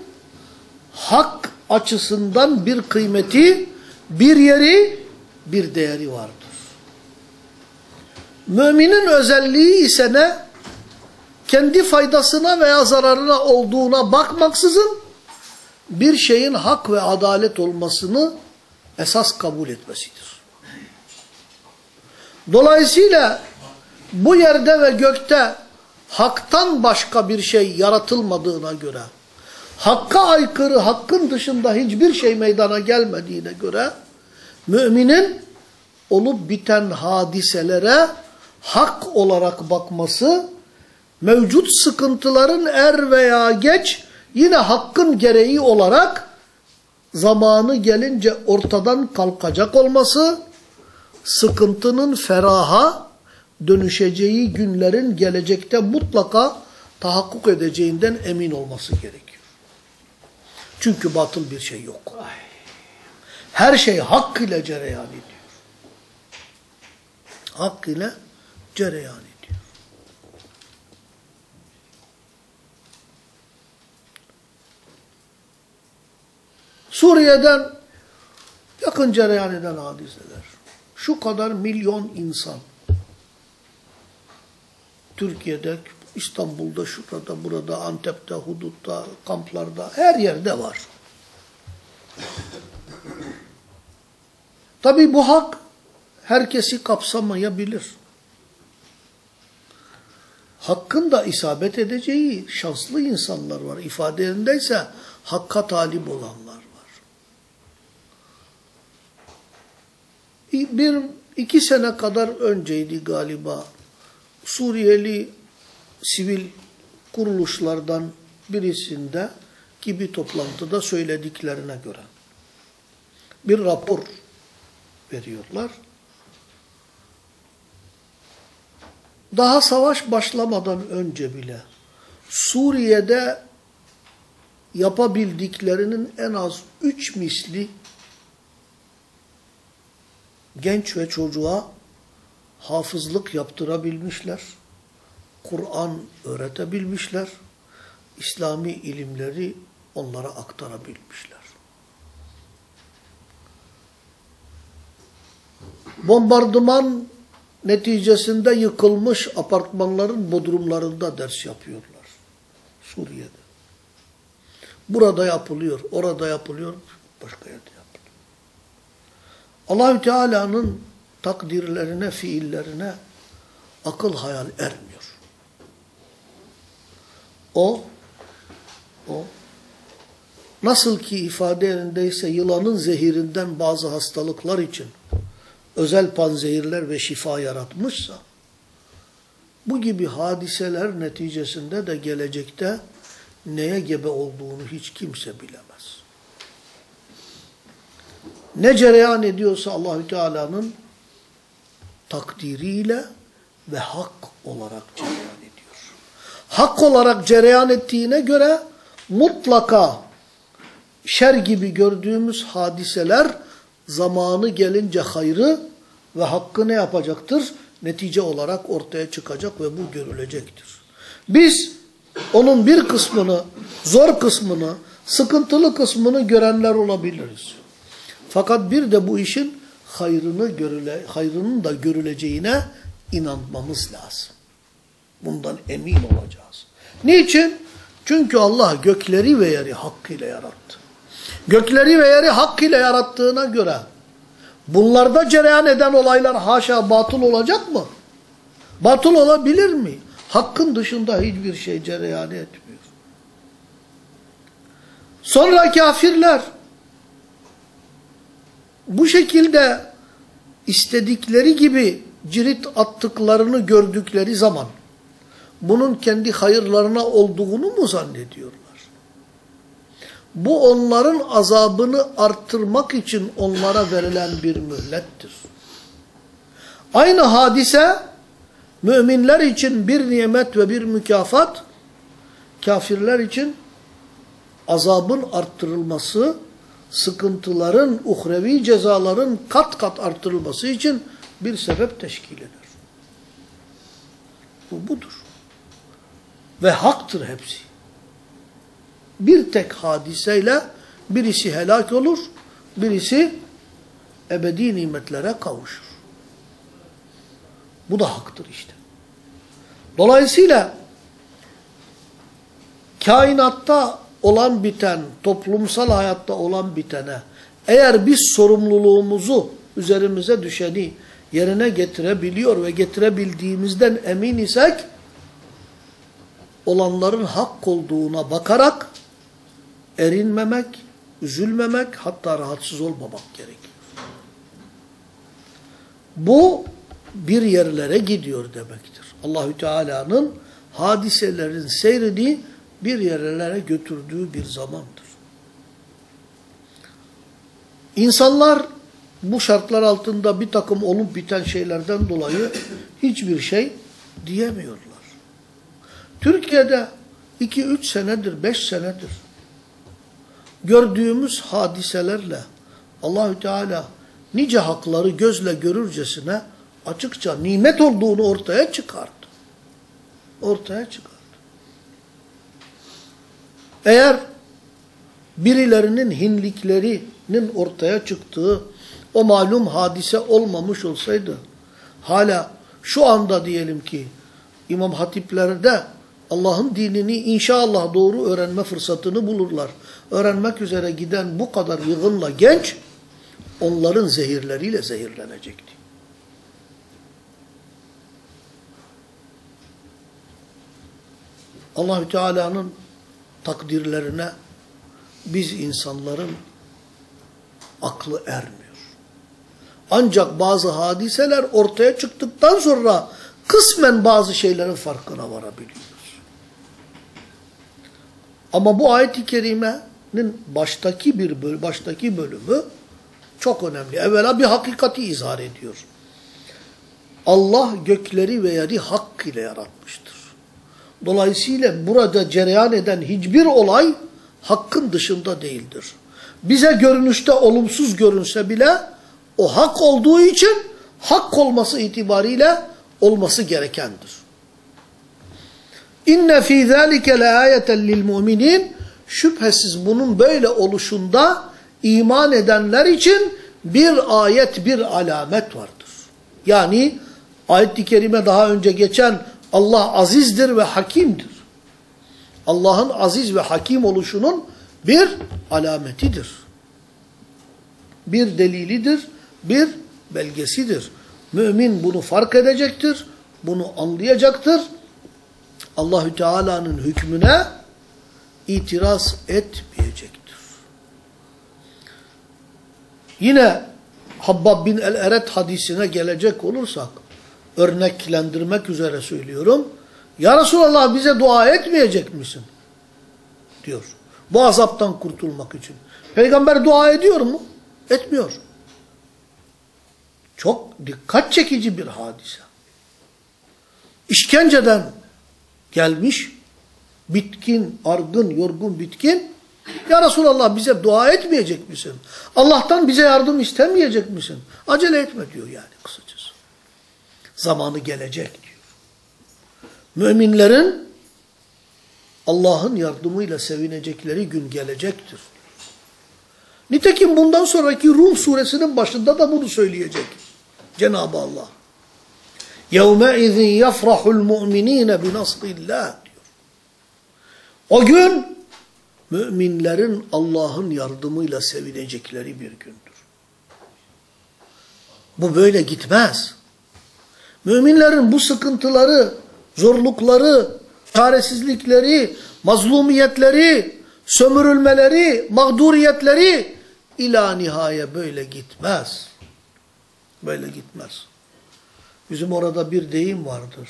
hak açısından bir kıymeti, bir yeri, bir değeri vardır. Müminin özelliği ise ne? Kendi faydasına veya zararına olduğuna bakmaksızın bir şeyin hak ve adalet olmasını esas kabul etmesidir. Dolayısıyla bu yerde ve gökte haktan başka bir şey yaratılmadığına göre, hakka aykırı, hakkın dışında hiçbir şey meydana gelmediğine göre, müminin olup biten hadiselere hak olarak bakması, mevcut sıkıntıların er veya geç yine hakkın gereği olarak zamanı gelince ortadan kalkacak olması, sıkıntının feraha dönüşeceği günlerin gelecekte mutlaka tahakkuk edeceğinden emin olması gerekiyor. Çünkü batıl bir şey yok. Her şey hak ile cereyan ediyor. Hak ile cereyan ediyor. Suriye'den yakın cereyan eden hadiseler. Şu kadar milyon insan. Türkiye'de, İstanbul'da, şurada, burada, Antep'te, hudutta, kamplarda, her yerde var. [LAUGHS] Tabi bu hak herkesi kapsamayabilir. Hakkın da isabet edeceği şanslı insanlar var. İfadelerindeyse hakka talip olanlar var. Bir iki sene kadar önceydi galiba Suriyeli sivil kuruluşlardan birisinde ki bir toplantıda söylediklerine göre bir rapor veriyorlar. Daha savaş başlamadan önce bile Suriye'de yapabildiklerinin en az üç misli genç ve çocuğa hafızlık yaptırabilmişler. Kur'an öğretebilmişler. İslami ilimleri onlara aktarabilmişler. Bombardıman neticesinde yıkılmış apartmanların bodrumlarında ders yapıyorlar. Suriye'de. Burada yapılıyor, orada yapılıyor, başka yerde yapılıyor. Allahü Teala'nın takdirlerine, fiillerine akıl hayal ermiyor. O o. Nasıl ki ifade yerindeyse yılanın zehirinden bazı hastalıklar için özel panzehirler ve şifa yaratmışsa, bu gibi hadiseler neticesinde de gelecekte neye gebe olduğunu hiç kimse bilemez. Ne cereyan ediyorsa Allahü Teala'nın takdiriyle ve hak olarak cereyan. Hak olarak cereyan ettiğine göre mutlaka şer gibi gördüğümüz hadiseler zamanı gelince hayrı ve hakkı ne yapacaktır? Netice olarak ortaya çıkacak ve bu görülecektir. Biz onun bir kısmını, zor kısmını, sıkıntılı kısmını görenler olabiliriz. Fakat bir de bu işin hayrını görüle, hayrının da görüleceğine inanmamız lazım. Bundan emin olacağız. Niçin? Çünkü Allah gökleri ve yeri hakkıyla yarattı. Gökleri ve yeri hakkıyla yarattığına göre bunlarda cereyan eden olaylar haşa batıl olacak mı? Batıl olabilir mi? Hakkın dışında hiçbir şey cereyan etmiyor. Sonra kafirler bu şekilde istedikleri gibi cirit attıklarını gördükleri zaman bunun kendi hayırlarına olduğunu mu zannediyorlar? Bu onların azabını arttırmak için onlara verilen bir mühlettir. Aynı hadise müminler için bir nimet ve bir mükafat, kafirler için azabın arttırılması, sıkıntıların, uhrevi cezaların kat kat arttırılması için bir sebep teşkil eder. Bu budur. Ve haktır hepsi. Bir tek hadiseyle birisi helak olur, birisi ebedi nimetlere kavuşur. Bu da haktır işte. Dolayısıyla kainatta olan biten, toplumsal hayatta olan bitene eğer biz sorumluluğumuzu üzerimize düşeni yerine getirebiliyor ve getirebildiğimizden emin isek olanların hak olduğuna bakarak erinmemek, üzülmemek hatta rahatsız olmamak gerekiyor. Bu bir yerlere gidiyor demektir. Allahü Teala'nın hadiselerin seyrini bir yerlere götürdüğü bir zamandır. İnsanlar bu şartlar altında bir takım olup biten şeylerden dolayı hiçbir şey diyemiyorlar. Türkiye'de 2-3 senedir, 5 senedir gördüğümüz hadiselerle Allahü Teala nice hakları gözle görürcesine açıkça nimet olduğunu ortaya çıkardı. Ortaya çıkardı. Eğer birilerinin hinliklerinin ortaya çıktığı o malum hadise olmamış olsaydı hala şu anda diyelim ki İmam Hatiplerde Allah'ın dinini inşallah doğru öğrenme fırsatını bulurlar. Öğrenmek üzere giden bu kadar yığınla genç onların zehirleriyle zehirlenecekti. Allahü Teala'nın takdirlerine biz insanların aklı ermiyor. Ancak bazı hadiseler ortaya çıktıktan sonra kısmen bazı şeylerin farkına varabiliyoruz. Ama bu ayet-i kerimenin baştaki bir böl baştaki bölümü çok önemli. Evvela bir hakikati izah ediyor. Allah gökleri ve yeri hak ile yaratmıştır. Dolayısıyla burada cereyan eden hiçbir olay hakkın dışında değildir. Bize görünüşte olumsuz görünse bile o hak olduğu için hak olması itibariyle olması gerekendir. İnne fî zâlike leâyeten lil mu'minin şüphesiz bunun böyle oluşunda iman edenler için bir ayet, bir alamet vardır. Yani ayet-i kerime daha önce geçen Allah azizdir ve hakimdir. Allah'ın aziz ve hakim oluşunun bir alametidir. Bir delilidir, bir belgesidir. Mümin bunu fark edecektir, bunu anlayacaktır. Allahü Teala'nın hükmüne itiraz etmeyecektir. Yine Habbab bin el-Eret hadisine gelecek olursak, örneklendirmek üzere söylüyorum. Ya Resulallah bize dua etmeyecek misin? Diyor. Bu azaptan kurtulmak için. Peygamber dua ediyor mu? Etmiyor. Çok dikkat çekici bir hadise. İşkenceden gelmiş, bitkin, argın, yorgun, bitkin. Ya Resulallah bize dua etmeyecek misin? Allah'tan bize yardım istemeyecek misin? Acele etme diyor yani kısacası. Zamanı gelecek diyor. Müminlerin Allah'ın yardımıyla sevinecekleri gün gelecektir. Nitekim bundan sonraki Rum suresinin başında da bunu söyleyecek Cenab-ı Allah. يَوْمَئِذٍ يَفْرَحُ الْمُؤْمِنِينَ بِنَصْرِ اللّٰهِ diyor. O gün müminlerin Allah'ın yardımıyla sevinecekleri bir gündür. Bu böyle gitmez. Müminlerin bu sıkıntıları, zorlukları, çaresizlikleri, mazlumiyetleri, sömürülmeleri, mağduriyetleri ila nihaye böyle gitmez. Böyle gitmez. Bizim orada bir deyim vardır.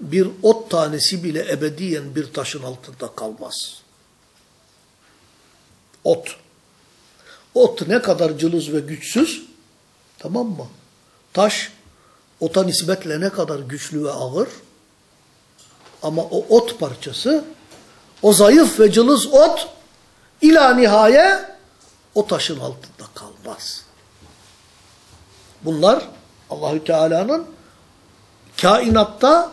Bir ot tanesi bile ebediyen bir taşın altında kalmaz. Ot. Ot ne kadar cılız ve güçsüz, tamam mı? Taş, ota nispetle ne kadar güçlü ve ağır, ama o ot parçası, o zayıf ve cılız ot, ila nihaye o taşın altında kalmaz. Bunlar Allahü Teala'nın kainatta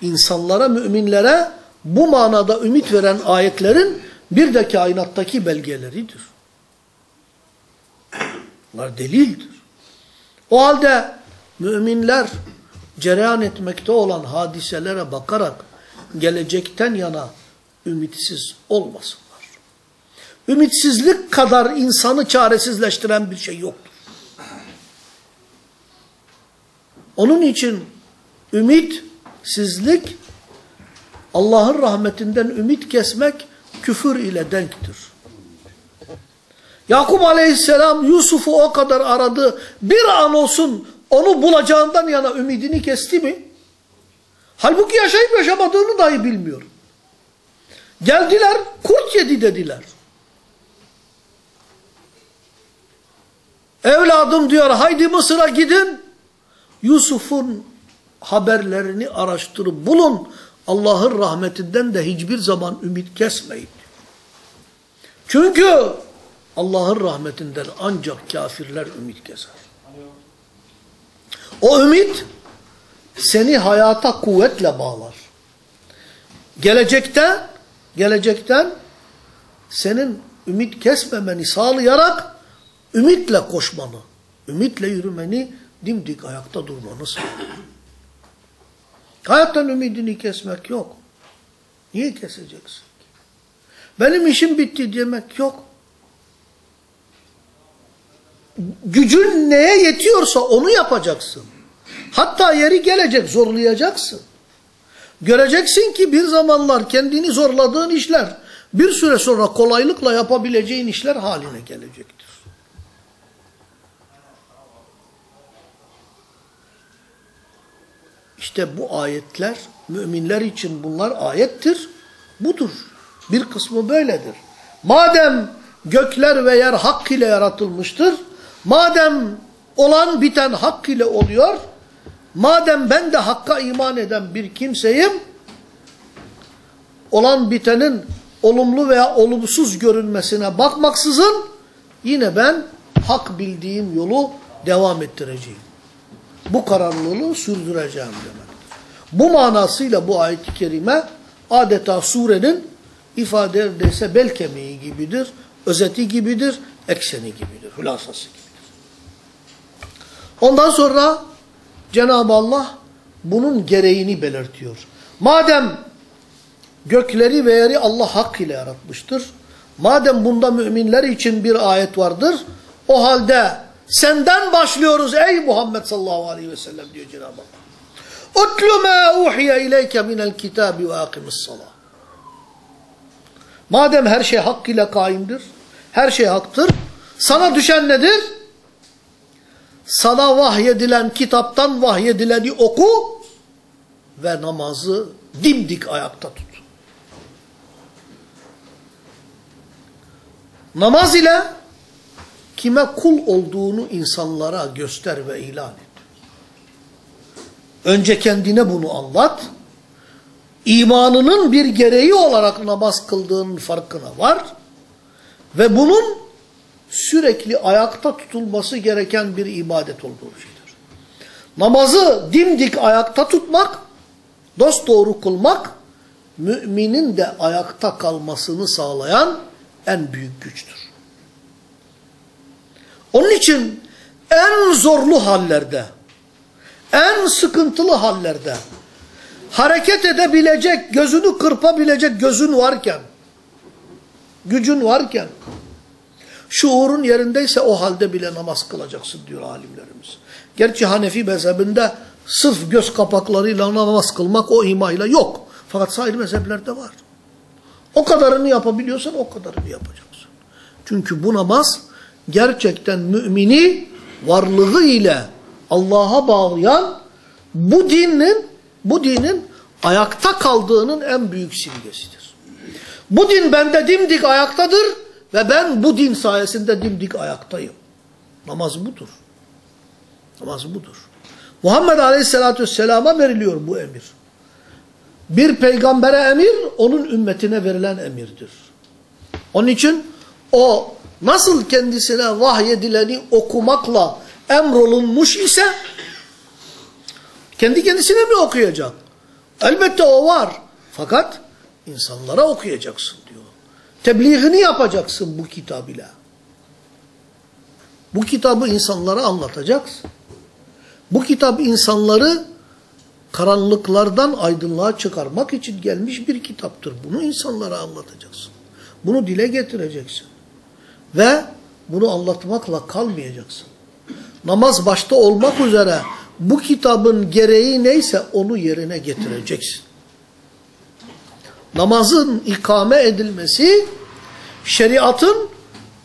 insanlara, müminlere bu manada ümit veren ayetlerin bir de kainattaki belgeleridir. Bunlar delildir. O halde müminler cereyan etmekte olan hadiselere bakarak gelecekten yana ümitsiz olmasınlar. Ümitsizlik kadar insanı çaresizleştiren bir şey yoktur. Onun için ümitsizlik Allah'ın rahmetinden ümit kesmek küfür ile denktir. Yakup aleyhisselam Yusuf'u o kadar aradı. Bir an olsun onu bulacağından yana ümidini kesti mi? Halbuki yaşayıp yaşamadığını dahi bilmiyor. Geldiler kurt yedi dediler. Evladım diyor haydi Mısır'a gidin. Yusuf'un haberlerini araştırıp bulun. Allah'ın rahmetinden de hiçbir zaman ümit kesmeyin. Çünkü Allah'ın rahmetinden ancak kafirler ümit keser. O ümit seni hayata kuvvetle bağlar. Gelecekte, gelecekten senin ümit kesmemeni sağlayarak ümitle koşmanı, ümitle yürümeni, dimdik ayakta durmanı sağlar. Hayattan ümidini kesmek yok. Niye keseceksin? Benim işim bitti demek yok. Gücün neye yetiyorsa onu yapacaksın. Hatta yeri gelecek zorlayacaksın. Göreceksin ki bir zamanlar kendini zorladığın işler bir süre sonra kolaylıkla yapabileceğin işler haline gelecektir. İşte bu ayetler müminler için bunlar ayettir. Budur. Bir kısmı böyledir. Madem gökler ve yer hak ile yaratılmıştır, madem olan biten hak ile oluyor, madem ben de hakka iman eden bir kimseyim, olan bitenin olumlu veya olumsuz görünmesine bakmaksızın, yine ben hak bildiğim yolu devam ettireceğim. Bu kararlılığı sürdüreceğim demektir. Bu manasıyla bu ayet-i kerime adeta surenin ifade ederse bel kemiği gibidir, özeti gibidir, ekseni gibidir, hülasası gibidir. Ondan sonra Cenab-ı Allah bunun gereğini belirtiyor. Madem gökleri ve yeri Allah hak ile yaratmıştır, madem bunda müminler için bir ayet vardır, o halde senden başlıyoruz ey Muhammed sallallahu aleyhi ve sellem diyor Cenab-ı Allah. Utlu ma uhiye ileyke minel kitabi ve akimis salah. Madem her şey hakkıyla kaimdir, her şey haktır, sana düşen nedir? Sana vahyedilen kitaptan vahyedileni oku ve namazı dimdik ayakta tut. Namaz ile kime kul olduğunu insanlara göster ve ilan et. Önce kendine bunu anlat. İmanının bir gereği olarak namaz kıldığının farkına var. Ve bunun sürekli ayakta tutulması gereken bir ibadet olduğu şeydir. Namazı dimdik ayakta tutmak, dosdoğru kılmak, müminin de ayakta kalmasını sağlayan en büyük güçtür. Onun için en zorlu hallerde, en sıkıntılı hallerde, hareket edebilecek, gözünü kırpabilecek gözün varken, gücün varken, şuurun yerindeyse o halde bile namaz kılacaksın diyor alimlerimiz. Gerçi Hanefi mezhebinde sırf göz kapaklarıyla namaz kılmak o imayla yok. Fakat sair mezheplerde var. O kadarını yapabiliyorsan o kadarını yapacaksın. Çünkü bu namaz gerçekten mümini varlığı ile Allah'a bağlayan bu dinin bu dinin ayakta kaldığının en büyük simgesidir. Bu din bende dimdik ayaktadır ve ben bu din sayesinde dimdik ayaktayım. Namaz budur. Namaz budur. Muhammed Aleyhisselatü Vesselam'a veriliyor bu emir. Bir peygambere emir, onun ümmetine verilen emirdir. Onun için o nasıl kendisine vahyedileni okumakla emrolunmuş ise kendi kendisine mi okuyacak? Elbette o var. Fakat insanlara okuyacaksın diyor. Tebliğini yapacaksın bu kitab ile. Bu kitabı insanlara anlatacaksın. Bu kitap insanları karanlıklardan aydınlığa çıkarmak için gelmiş bir kitaptır. Bunu insanlara anlatacaksın. Bunu dile getireceksin. Ve bunu anlatmakla kalmayacaksın. Namaz başta olmak üzere bu kitabın gereği neyse onu yerine getireceksin. Namazın ikame edilmesi şeriatın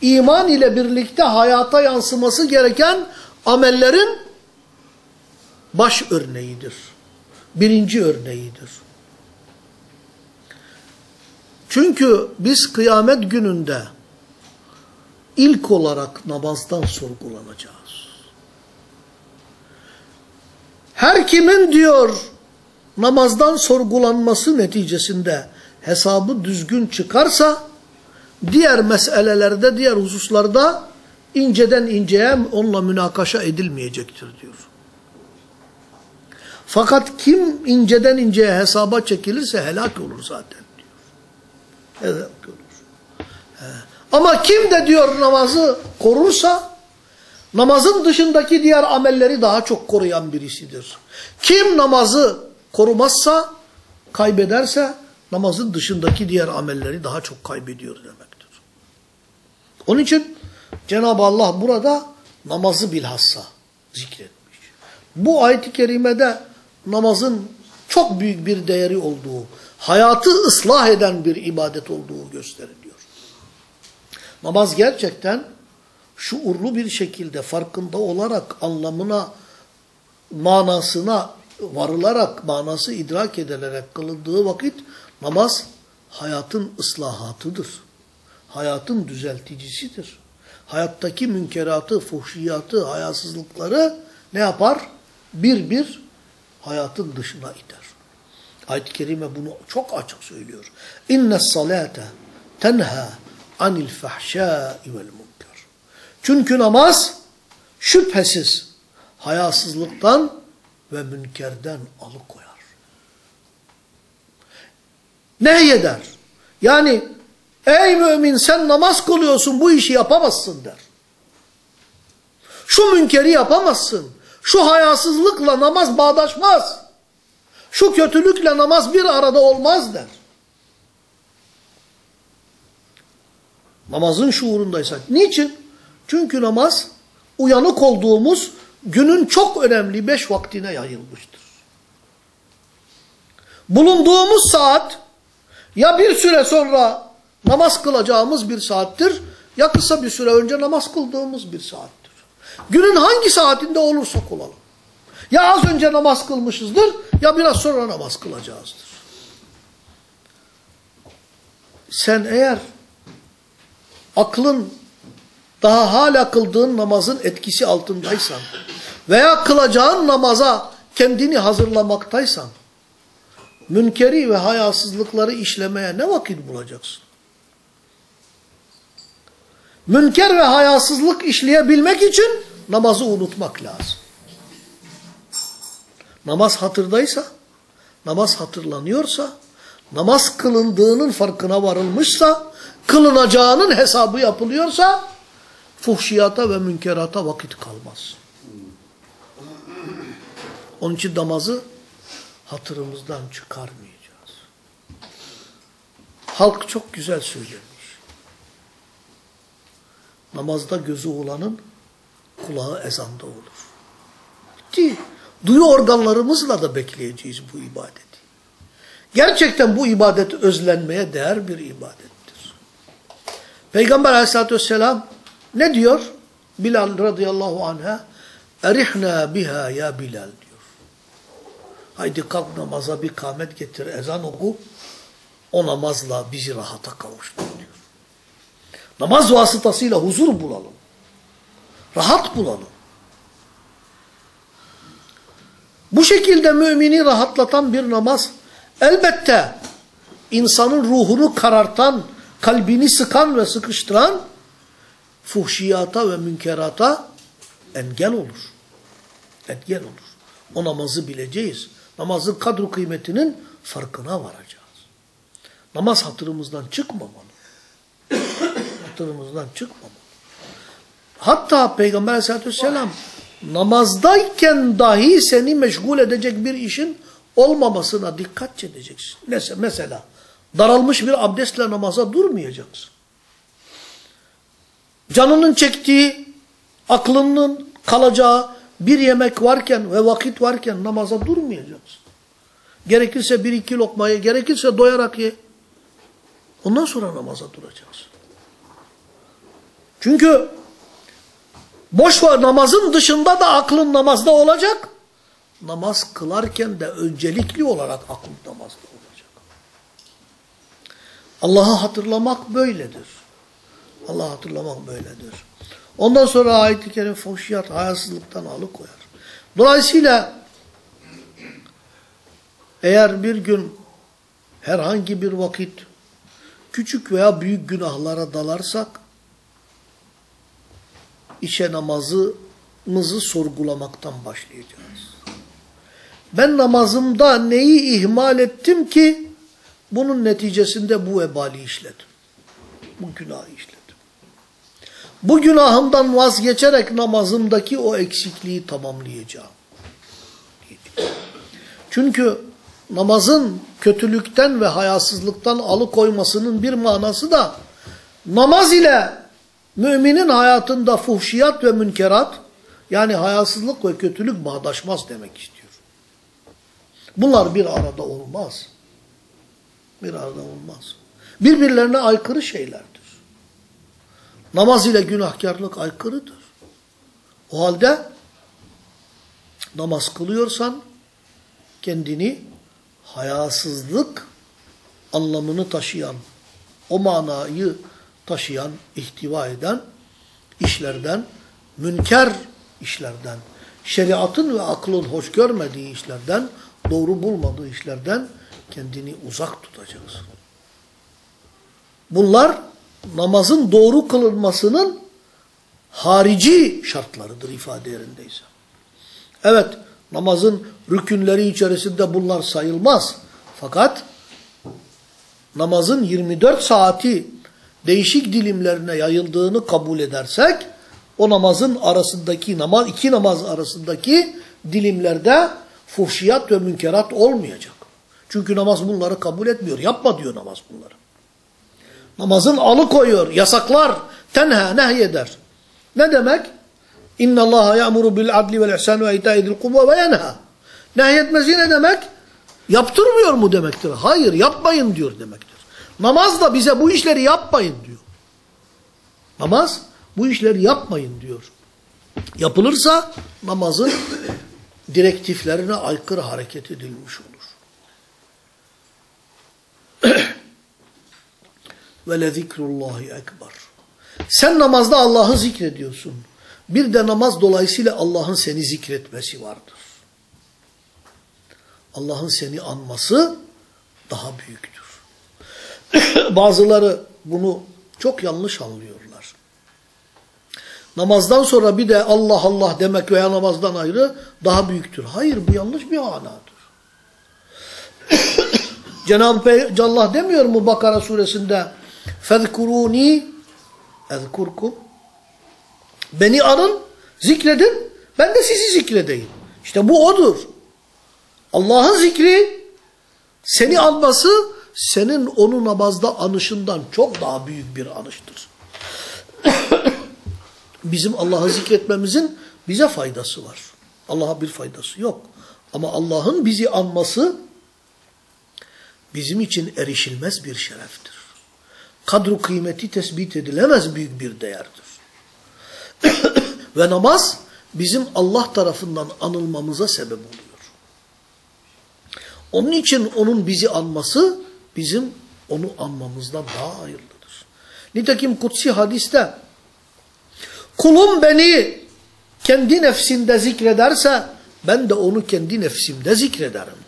iman ile birlikte hayata yansıması gereken amellerin baş örneğidir. Birinci örneğidir. Çünkü biz kıyamet gününde ilk olarak namazdan sorgulanacağız. Her kimin diyor namazdan sorgulanması neticesinde hesabı düzgün çıkarsa diğer meselelerde, diğer hususlarda inceden inceye onunla münakaşa edilmeyecektir diyor. Fakat kim inceden inceye hesaba çekilirse helak olur zaten diyor. Helak olur. Ama kim de diyor namazı korursa namazın dışındaki diğer amelleri daha çok koruyan birisidir. Kim namazı korumazsa, kaybederse namazın dışındaki diğer amelleri daha çok kaybediyor demektir. Onun için Cenab-ı Allah burada namazı bilhassa zikretmiş. Bu ayet-i kerimede namazın çok büyük bir değeri olduğu, hayatı ıslah eden bir ibadet olduğu gösteriliyor. Namaz gerçekten şuurlu bir şekilde farkında olarak anlamına, manasına varılarak, manası idrak edilerek kılındığı vakit namaz hayatın ıslahatıdır. Hayatın düzelticisidir. Hayattaki münkeratı, fuhşiyatı, hayasızlıkları ne yapar? Bir bir hayatın dışına iter. Ayet-i Kerime bunu çok açık söylüyor. İnne salate tenha anil fahşai vel münker. Çünkü namaz şüphesiz hayasızlıktan ve münkerden alıkoyar. Nehyeder. Yani ey mümin sen namaz kılıyorsun bu işi yapamazsın der. Şu münkeri yapamazsın. Şu hayasızlıkla namaz bağdaşmaz. Şu kötülükle namaz bir arada olmaz der. Namazın şuurundaysak. Niçin? Çünkü namaz uyanık olduğumuz günün çok önemli beş vaktine yayılmıştır. Bulunduğumuz saat ya bir süre sonra namaz kılacağımız bir saattir. Ya kısa bir süre önce namaz kıldığımız bir saattir. Günün hangi saatinde olursak olalım. Ya az önce namaz kılmışızdır ya biraz sonra namaz kılacağızdır. Sen eğer aklın daha hala kıldığın namazın etkisi altındaysan veya kılacağın namaza kendini hazırlamaktaysan münkeri ve hayasızlıkları işlemeye ne vakit bulacaksın? Münker ve hayasızlık işleyebilmek için namazı unutmak lazım. Namaz hatırdaysa, namaz hatırlanıyorsa, namaz kılındığının farkına varılmışsa, kılınacağının hesabı yapılıyorsa, fuhşiyata ve münkerata vakit kalmaz. Onun için namazı hatırımızdan çıkarmayacağız. Halk çok güzel söylemiş. Namazda gözü olanın kulağı ezanda olur. Bitti. Duyu organlarımızla da bekleyeceğiz bu ibadeti. Gerçekten bu ibadet özlenmeye değer bir ibadettir. Peygamber aleyhissalatü vesselam ne diyor? Bilal radıyallahu anh'a erihna biha ya Bilal diyor. Haydi kalk namaza bir kamet getir, ezan oku. O namazla bizi rahata kavuştur diyor. Namaz vasıtasıyla huzur bulalım. Rahat bulalım. Bu şekilde mümini rahatlatan bir namaz elbette insanın ruhunu karartan, kalbini sıkan ve sıkıştıran fuhşiyata ve münkerata engel olur. Engel olur. O namazı bileceğiz. Namazın kadru kıymetinin farkına varacağız. Namaz hatırımızdan çıkmamalı. [COUGHS] hatırımızdan çıkmamalı. Hatta Peygamber aleyhissalatü vesselam namazdayken dahi seni meşgul edecek bir işin olmamasına dikkat edeceksin. Mesela daralmış bir abdestle namaza durmayacaksın. Canının çektiği, aklının kalacağı bir yemek varken ve vakit varken namaza durmayacaksın. Gerekirse bir iki lokmayı, gerekirse doyarak ye. Ondan sonra namaza duracaksın. Çünkü boş var namazın dışında da aklın namazda olacak. Namaz kılarken de öncelikli olarak aklın namazda. Allah'ı hatırlamak böyledir. Allah'ı hatırlamak böyledir. Ondan sonra ayet-i kerim fuhşiyat, hayasızlıktan alıkoyar. Dolayısıyla eğer bir gün herhangi bir vakit küçük veya büyük günahlara dalarsak işe namazımızı sorgulamaktan başlayacağız. Ben namazımda neyi ihmal ettim ki bunun neticesinde bu vebali işledim. Bu günahı işledim. Bu günahımdan vazgeçerek namazımdaki o eksikliği tamamlayacağım. Çünkü namazın kötülükten ve hayasızlıktan alıkoymasının bir manası da namaz ile müminin hayatında fuhşiyat ve münkerat yani hayasızlık ve kötülük bağdaşmaz demek istiyor. Bunlar bir arada olmaz. Bir arada olmaz. Birbirlerine aykırı şeylerdir. Namaz ile günahkarlık aykırıdır. O halde namaz kılıyorsan kendini hayasızlık anlamını taşıyan, o manayı taşıyan, ihtiva eden işlerden, münker işlerden, şeriatın ve aklın hoş görmediği işlerden, doğru bulmadığı işlerden kendini uzak tutacaksın. Bunlar namazın doğru kılınmasının harici şartlarıdır ifade yerindeyse. Evet, namazın rükünleri içerisinde bunlar sayılmaz. Fakat namazın 24 saati değişik dilimlerine yayıldığını kabul edersek, o namazın arasındaki, namaz, iki namaz arasındaki dilimlerde fuhşiyat ve münkerat olmayacak. Çünkü namaz bunları kabul etmiyor. Yapma diyor namaz bunları. Namazın alıkoyuyor, yasaklar, tenha, nehyeder. Ne demek? İnna Allah ya'muru bil adli vel ihsan ve ita'i zil kurba ve yenha. Nehyetmesi ne demek? Yaptırmıyor mu demektir? Hayır, yapmayın diyor demektir. Namaz da bize bu işleri yapmayın diyor. Namaz bu işleri yapmayın diyor. Yapılırsa namazın direktiflerine aykırı hareket edilmiş olur. [CLEARS THROAT] Ve le zikrullahi ekber. Sen namazda Allah'ı zikrediyorsun. Bir de namaz dolayısıyla Allah'ın seni zikretmesi vardır. Allah'ın seni anması daha büyüktür. [CLEARS THROAT] Bazıları bunu çok yanlış anlıyorlar. Namazdan sonra bir de Allah Allah demek veya namazdan ayrı daha büyüktür. Hayır bu yanlış bir anadır. [CLEARS THROAT] Cenab-ı Allah demiyor mu Bakara suresinde? Fezkuruni ezkurkum. Beni arın, zikredin, ben de sizi zikredeyim. İşte bu odur. Allah'ın zikri seni alması senin onu namazda anışından çok daha büyük bir anıştır. [COUGHS] Bizim Allah'ı zikretmemizin bize faydası var. Allah'a bir faydası yok. Ama Allah'ın bizi anması bizim için erişilmez bir şereftir. Kadru kıymeti tespit edilemez büyük bir değerdir. [COUGHS] Ve namaz bizim Allah tarafından anılmamıza sebep oluyor. Onun için onun bizi anması bizim onu anmamızdan daha hayırlıdır. Nitekim kutsi hadiste kulum beni kendi nefsinde zikrederse ben de onu kendi nefsimde zikrederim.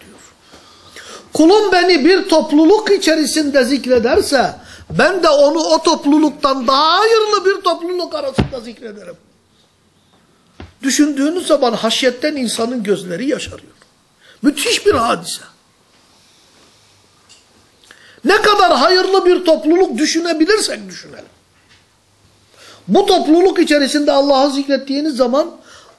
Kulum beni bir topluluk içerisinde zikrederse ben de onu o topluluktan daha hayırlı bir topluluk arasında zikrederim. Düşündüğünüz zaman haşyetten insanın gözleri yaşarıyor. Müthiş bir hadise. Ne kadar hayırlı bir topluluk düşünebilirsek düşünelim. Bu topluluk içerisinde Allah'ı zikrettiğiniz zaman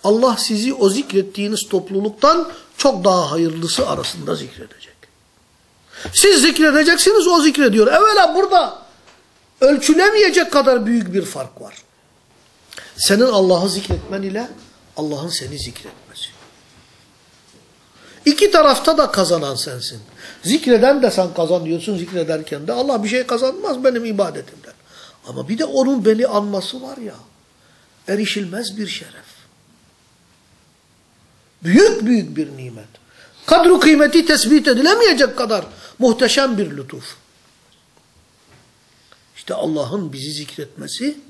Allah sizi o zikrettiğiniz topluluktan çok daha hayırlısı arasında zikredecek. Siz zikredeceksiniz o zikrediyor. Evvela burada ölçülemeyecek kadar büyük bir fark var. Senin Allah'ı zikretmen ile Allah'ın seni zikretmesi. İki tarafta da kazanan sensin. Zikreden de sen kazanıyorsun zikrederken de Allah bir şey kazanmaz benim ibadetimden. Ama bir de onun beni anması var ya. Erişilmez bir şeref. Büyük büyük bir nimet. Kadru kıymeti tespit edilemeyecek kadar muhteşem bir lütuf. İşte Allah'ın bizi zikretmesi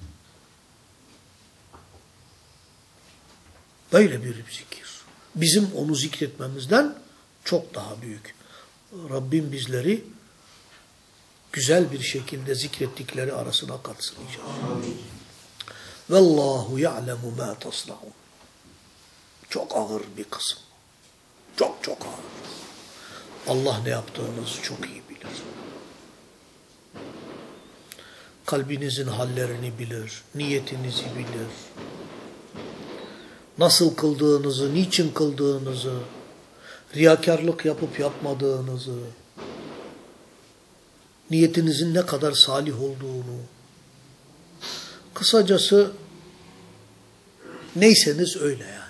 böyle bir zikir. Bizim onu zikretmemizden çok daha büyük. Rabbim bizleri güzel bir şekilde zikrettikleri arasına katsın inşallah. Vallahu ya'lemu ma tasnaun. Çok ağır bir kısım. Çok çok ağır. Allah ne yaptığınızı çok iyi bilir. Kalbinizin hallerini bilir, niyetinizi bilir. Nasıl kıldığınızı, niçin kıldığınızı, riyakarlık yapıp yapmadığınızı, niyetinizin ne kadar salih olduğunu, kısacası neyseniz öyle yani.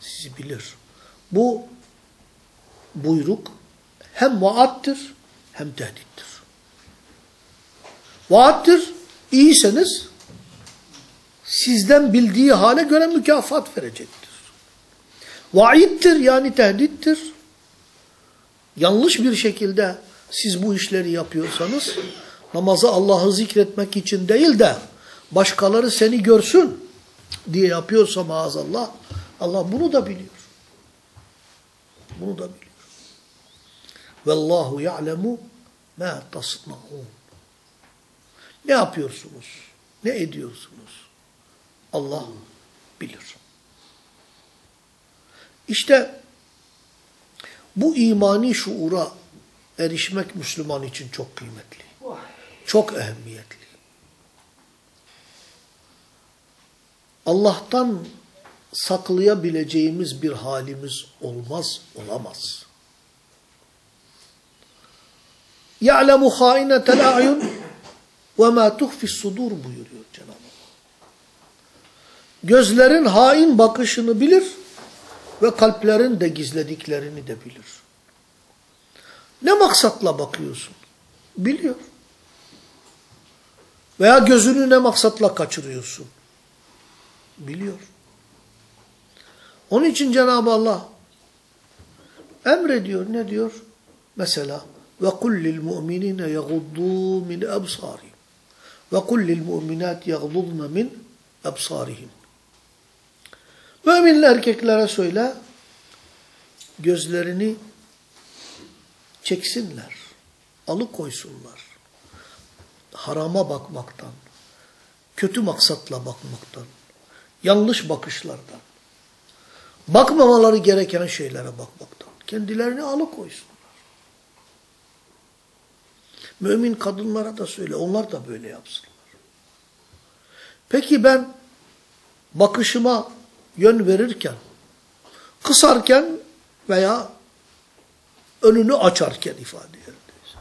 Sizi bilir. Bu buyruk hem vaattir hem tehdittir. Vaattir, iyiseniz sizden bildiği hale göre mükafat verecektir. Vaiddir yani tehdittir. Yanlış bir şekilde siz bu işleri yapıyorsanız namazı Allah'ı zikretmek için değil de başkaları seni görsün diye yapıyorsa maazallah Allah bunu da biliyor. Bunu da biliyor. Vallahu ya'lemu ma tasna'un. Ne yapıyorsunuz? Ne ediyorsunuz? Allah bilir. İşte bu imani şuura erişmek Müslüman için çok kıymetli. Çok ehemmiyetli. Allah'tan saklayabileceğimiz bir halimiz olmaz, olamaz. يَعْلَمُ خَائِنَةَ الْاَعْيُنِ وَمَا تُخْفِ الصُّدُورُ buyuruyor Cenab-ı Allah. Gözlerin hain bakışını bilir ve kalplerin de gizlediklerini de bilir. Ne maksatla bakıyorsun? Biliyor. Veya gözünü ne maksatla kaçırıyorsun? Biliyor. Onun için Cenab-ı Allah emrediyor. Ne diyor? Mesela mu'minine yaguddu min absarihim ve kullil mu'minat yagdudna min absarihim. Müminli erkeklere söyle gözlerini çeksinler, alıkoysunlar. Harama bakmaktan, kötü maksatla bakmaktan, yanlış bakışlardan, bakmamaları gereken şeylere bakmaktan kendilerini alıkoysunlar. Mümin kadınlara da söyle, onlar da böyle yapsınlar. Peki ben bakışıma yön verirken, kısarken veya önünü açarken ifade yerindeyiz.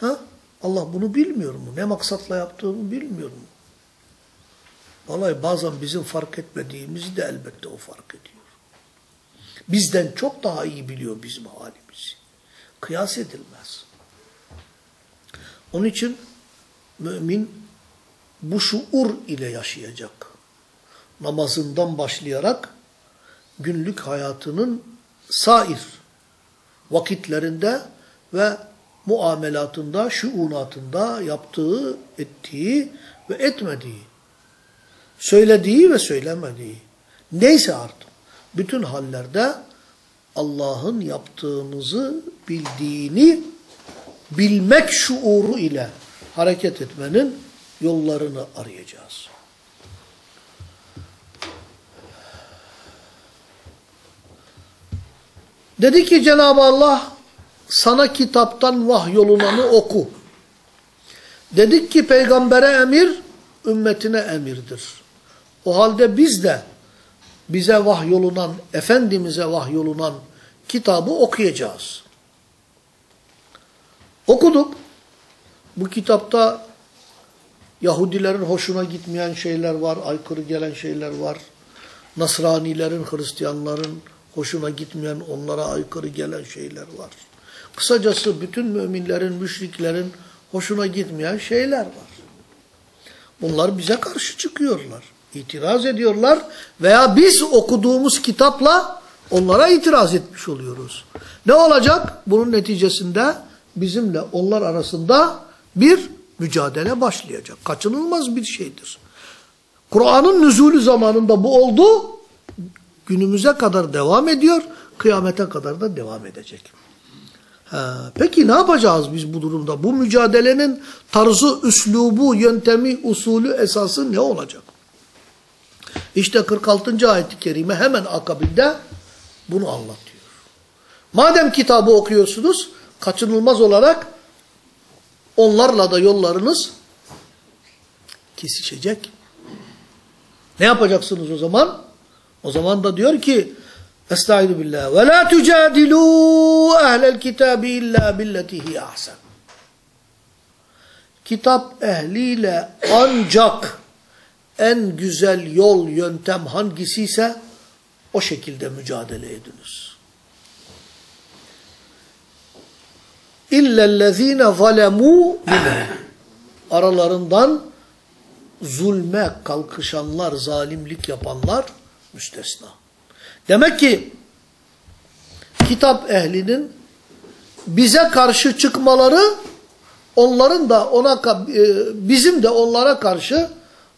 Ha? Allah bunu bilmiyor mu? Ne maksatla yaptığını bilmiyor mu? Vallahi bazen bizim fark etmediğimizi de elbette o fark ediyor. Bizden çok daha iyi biliyor bizim halimizi. Kıyas edilmez. Onun için mümin bu şuur ile yaşayacak. Namazından başlayarak günlük hayatının sair vakitlerinde ve muamelatında, şuunatında yaptığı, ettiği ve etmediği, söylediği ve söylemediği, neyse artık, bütün hallerde Allah'ın yaptığınızı bildiğini bilmek şuuru ile hareket etmenin yollarını arayacağız. Dedi ki Cenab-ı Allah sana kitaptan vahyolunanı oku. Dedik ki peygambere emir, ümmetine emirdir. O halde biz de bize vahyolunan, Efendimiz'e vahyolunan kitabı okuyacağız. Okuduk. Bu kitapta Yahudilerin hoşuna gitmeyen şeyler var, aykırı gelen şeyler var. Nasranilerin, Hristiyanların hoşuna gitmeyen, onlara aykırı gelen şeyler var. Kısacası bütün müminlerin, müşriklerin hoşuna gitmeyen şeyler var. Bunlar bize karşı çıkıyorlar. İtiraz ediyorlar veya biz okuduğumuz kitapla onlara itiraz etmiş oluyoruz. Ne olacak? Bunun neticesinde bizimle onlar arasında bir mücadele başlayacak. Kaçınılmaz bir şeydir. Kur'an'ın nüzulü zamanında bu oldu. Günümüze kadar devam ediyor. Kıyamete kadar da devam edecek. Ha, peki ne yapacağız biz bu durumda? Bu mücadelenin tarzı, üslubu, yöntemi, usulü, esası ne olacak? İşte 46. ayet-i kerime hemen akabinde bunu anlatıyor. Madem kitabı okuyorsunuz, kaçınılmaz olarak onlarla da yollarınız kesişecek. Ne yapacaksınız o zaman? O zaman da diyor ki Estaizu billah ve la tucadilu ehlel kitabi illa billeti hiye ahsen. Kitap ehliyle ancak en güzel yol, yöntem hangisiyse o şekilde mücadele ediniz. İllellezine zalemû Aralarından zulme kalkışanlar, zalimlik yapanlar müstesna. Demek ki kitap ehlinin bize karşı çıkmaları onların da ona bizim de onlara karşı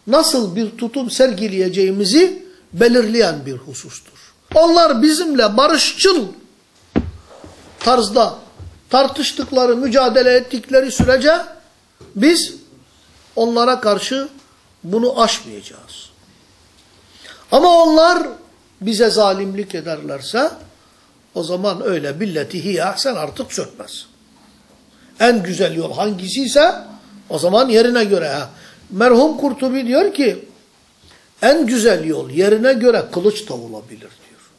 nasıl bir tutum sergileyeceğimizi belirleyen bir husustur. Onlar bizimle barışçıl tarzda tartıştıkları, mücadele ettikleri sürece biz onlara karşı bunu aşmayacağız. Ama onlar bize zalimlik ederlerse o zaman öyle billetihi ahsen artık sökmez. En güzel yol hangisiyse o zaman yerine göre. Ha. Merhum Kurtubi diyor ki en güzel yol yerine göre kılıç da olabilir diyor.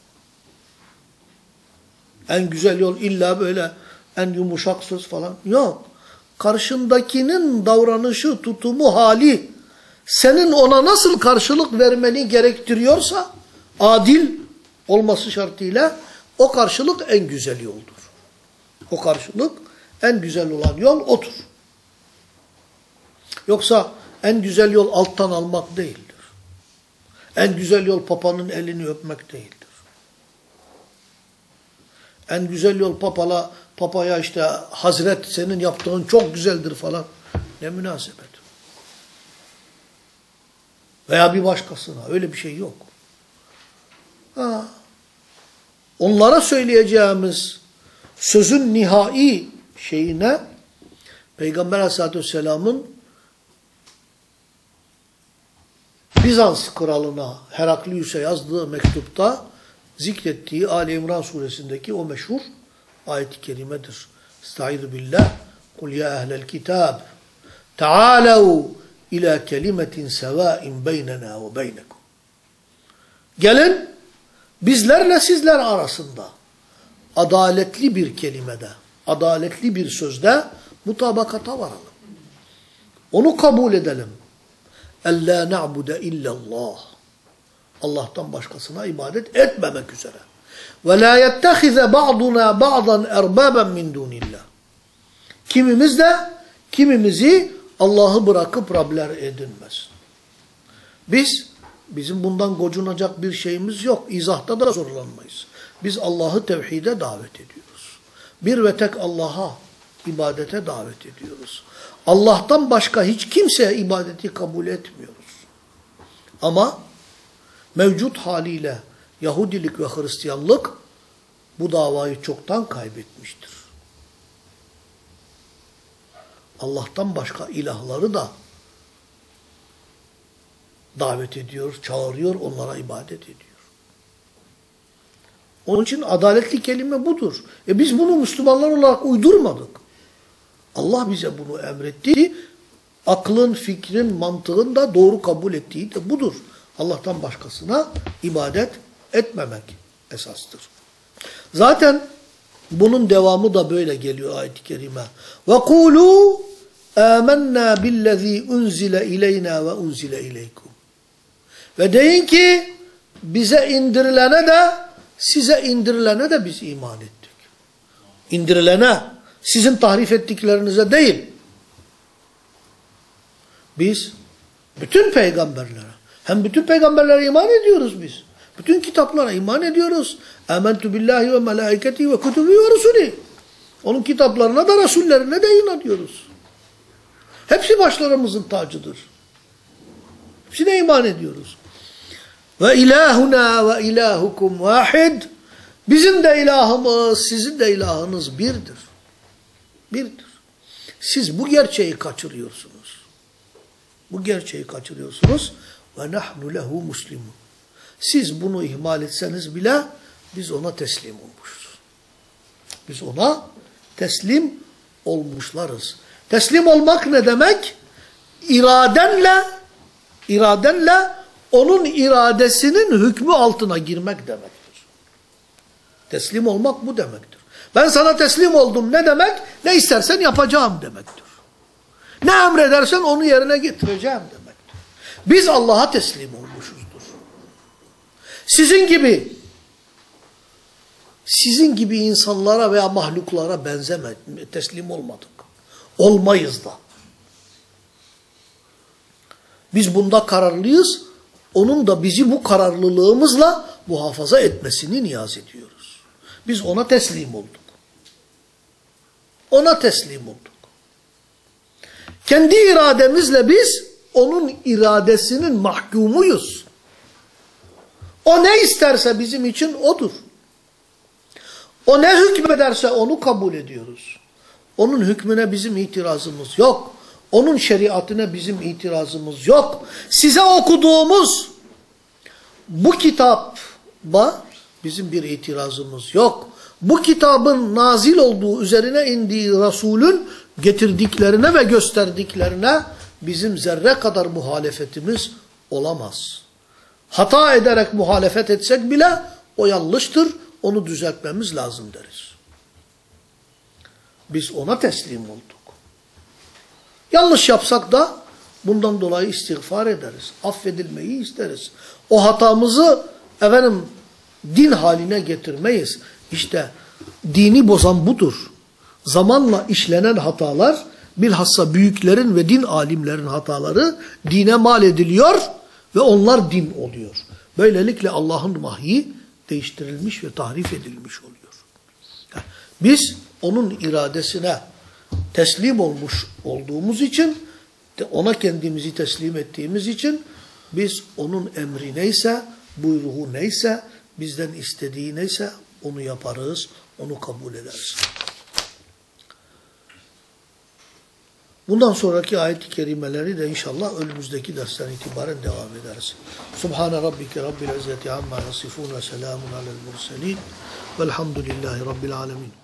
En güzel yol illa böyle en yumuşak söz falan yok. Karşındakinin davranışı, tutumu, hali senin ona nasıl karşılık vermeni gerektiriyorsa adil olması şartıyla o karşılık en güzel yoldur. o karşılık. En güzel olan yol otur. Yoksa en güzel yol alttan almak değildir. En güzel yol papanın elini öpmek değildir. En güzel yol papala, papaya işte hazret senin yaptığın çok güzeldir falan. Ne münasebet. Veya bir başkasına. Öyle bir şey yok. Ha. Onlara söyleyeceğimiz sözün nihai şeyine Peygamber aleyhissalatü vesselamın Bizans kralına Heraklius'e yazdığı mektupta zikrettiği Ali İmran suresindeki o meşhur ayet-i kerimedir. Estaizu billah. Kul ya ehlel kitab. Ta'alev ila kelimetin sevain beynena ve beynekum. Gelin bizlerle sizler arasında adaletli bir kelimede, adaletli bir sözde mutabakata varalım. Onu kabul edelim. Ella na'bude illallah. Allah'tan başkasına ibadet etmemek üzere. Ve la yettehize ba'duna ba'dan erbaben min dunillah. Kimimiz de kimimizi Allah'ı bırakıp Rabler edinmez. Biz, bizim bundan gocunacak bir şeyimiz yok. İzahta da zorlanmayız. Biz Allah'ı tevhide davet ediyoruz. Bir ve tek Allah'a ibadete davet ediyoruz. Allah'tan başka hiç kimseye ibadeti kabul etmiyoruz. Ama mevcut haliyle Yahudilik ve Hristiyanlık bu davayı çoktan kaybetmiştir. Allah'tan başka ilahları da davet ediyor, çağırıyor, onlara ibadet ediyor. Onun için adaletli kelime budur. E biz bunu Müslümanlar olarak uydurmadık. Allah bize bunu emretti. Aklın, fikrin, mantığın da doğru kabul ettiği de budur. Allah'tan başkasına ibadet etmemek esastır. Zaten bunun devamı da böyle geliyor ayet-i kerime. وَقُولُوا آمَنَّا بِالَّذ۪ي اُنْزِلَ اِلَيْنَا وَاُنْزِلَ اِلَيْكُمْ Ve deyin ki bize indirilene de size indirilene de biz iman ettik. İndirilene, sizin tahrif ettiklerinize değil. Biz bütün peygamberlere, hem bütün peygamberlere iman ediyoruz biz. Bütün kitaplara iman ediyoruz. Âmentü billahi ve melâiketi ve kutubi ve rusulü. Onun kitaplarına da Resullerine de inanıyoruz. Hepsi başlarımızın tacıdır. Hepsine iman ediyoruz. Ve ilahuna ve ilahukum vahid. Bizim de ilahımız, sizin de ilahınız birdir. Birdir. Siz bu gerçeği kaçırıyorsunuz. Bu gerçeği kaçırıyorsunuz. Ve nahnu lehu muslimun. Siz bunu ihmal etseniz bile biz ona teslim olmuşuz. Biz ona teslim olmuşlarız. Teslim olmak ne demek? İradenle, iradenle onun iradesinin hükmü altına girmek demektir. Teslim olmak bu demektir. Ben sana teslim oldum ne demek? Ne istersen yapacağım demektir. Ne emredersen onu yerine getireceğim demektir. Biz Allah'a teslim olmuşuzdur. Sizin gibi sizin gibi insanlara veya mahluklara benzeme, teslim olmadık. Olmayız da. Biz bunda kararlıyız. Onun da bizi bu kararlılığımızla muhafaza etmesini niyaz ediyoruz. Biz ona teslim olduk. Ona teslim olduk. Kendi irademizle biz onun iradesinin mahkumuyuz. O ne isterse bizim için odur. O ne hükmederse onu kabul ediyoruz. Onun hükmüne bizim itirazımız yok. Onun şeriatine bizim itirazımız yok. Size okuduğumuz bu kitaba bizim bir itirazımız yok. Bu kitabın nazil olduğu, üzerine indiği Resulün getirdiklerine ve gösterdiklerine bizim zerre kadar muhalefetimiz olamaz. Hata ederek muhalefet etsek bile o yanlıştır, onu düzeltmemiz lazım deriz. Biz ona teslim olduk. Yanlış yapsak da bundan dolayı istiğfar ederiz. Affedilmeyi isteriz. O hatamızı efendim din haline getirmeyiz. İşte dini bozan budur. zamanla işlenen hatalar, bilhassa büyüklerin ve din alimlerin hataları dine mal ediliyor ve onlar din oluyor. Böylelikle Allah'ın vahyi değiştirilmiş ve tahrif edilmiş oluyor. Biz onun iradesine teslim olmuş olduğumuz için, ona kendimizi teslim ettiğimiz için biz onun emri neyse, buyruğu neyse, bizden istediği neyse onu yaparız, onu kabul ederiz. Bundan sonraki ayet-i kerimeleri de inşallah önümüzdeki dersten itibaren devam ederiz. Subhane rabbike rabbil izzeti amma yasifun ve selamun alel murselin velhamdülillahi rabbil alemin.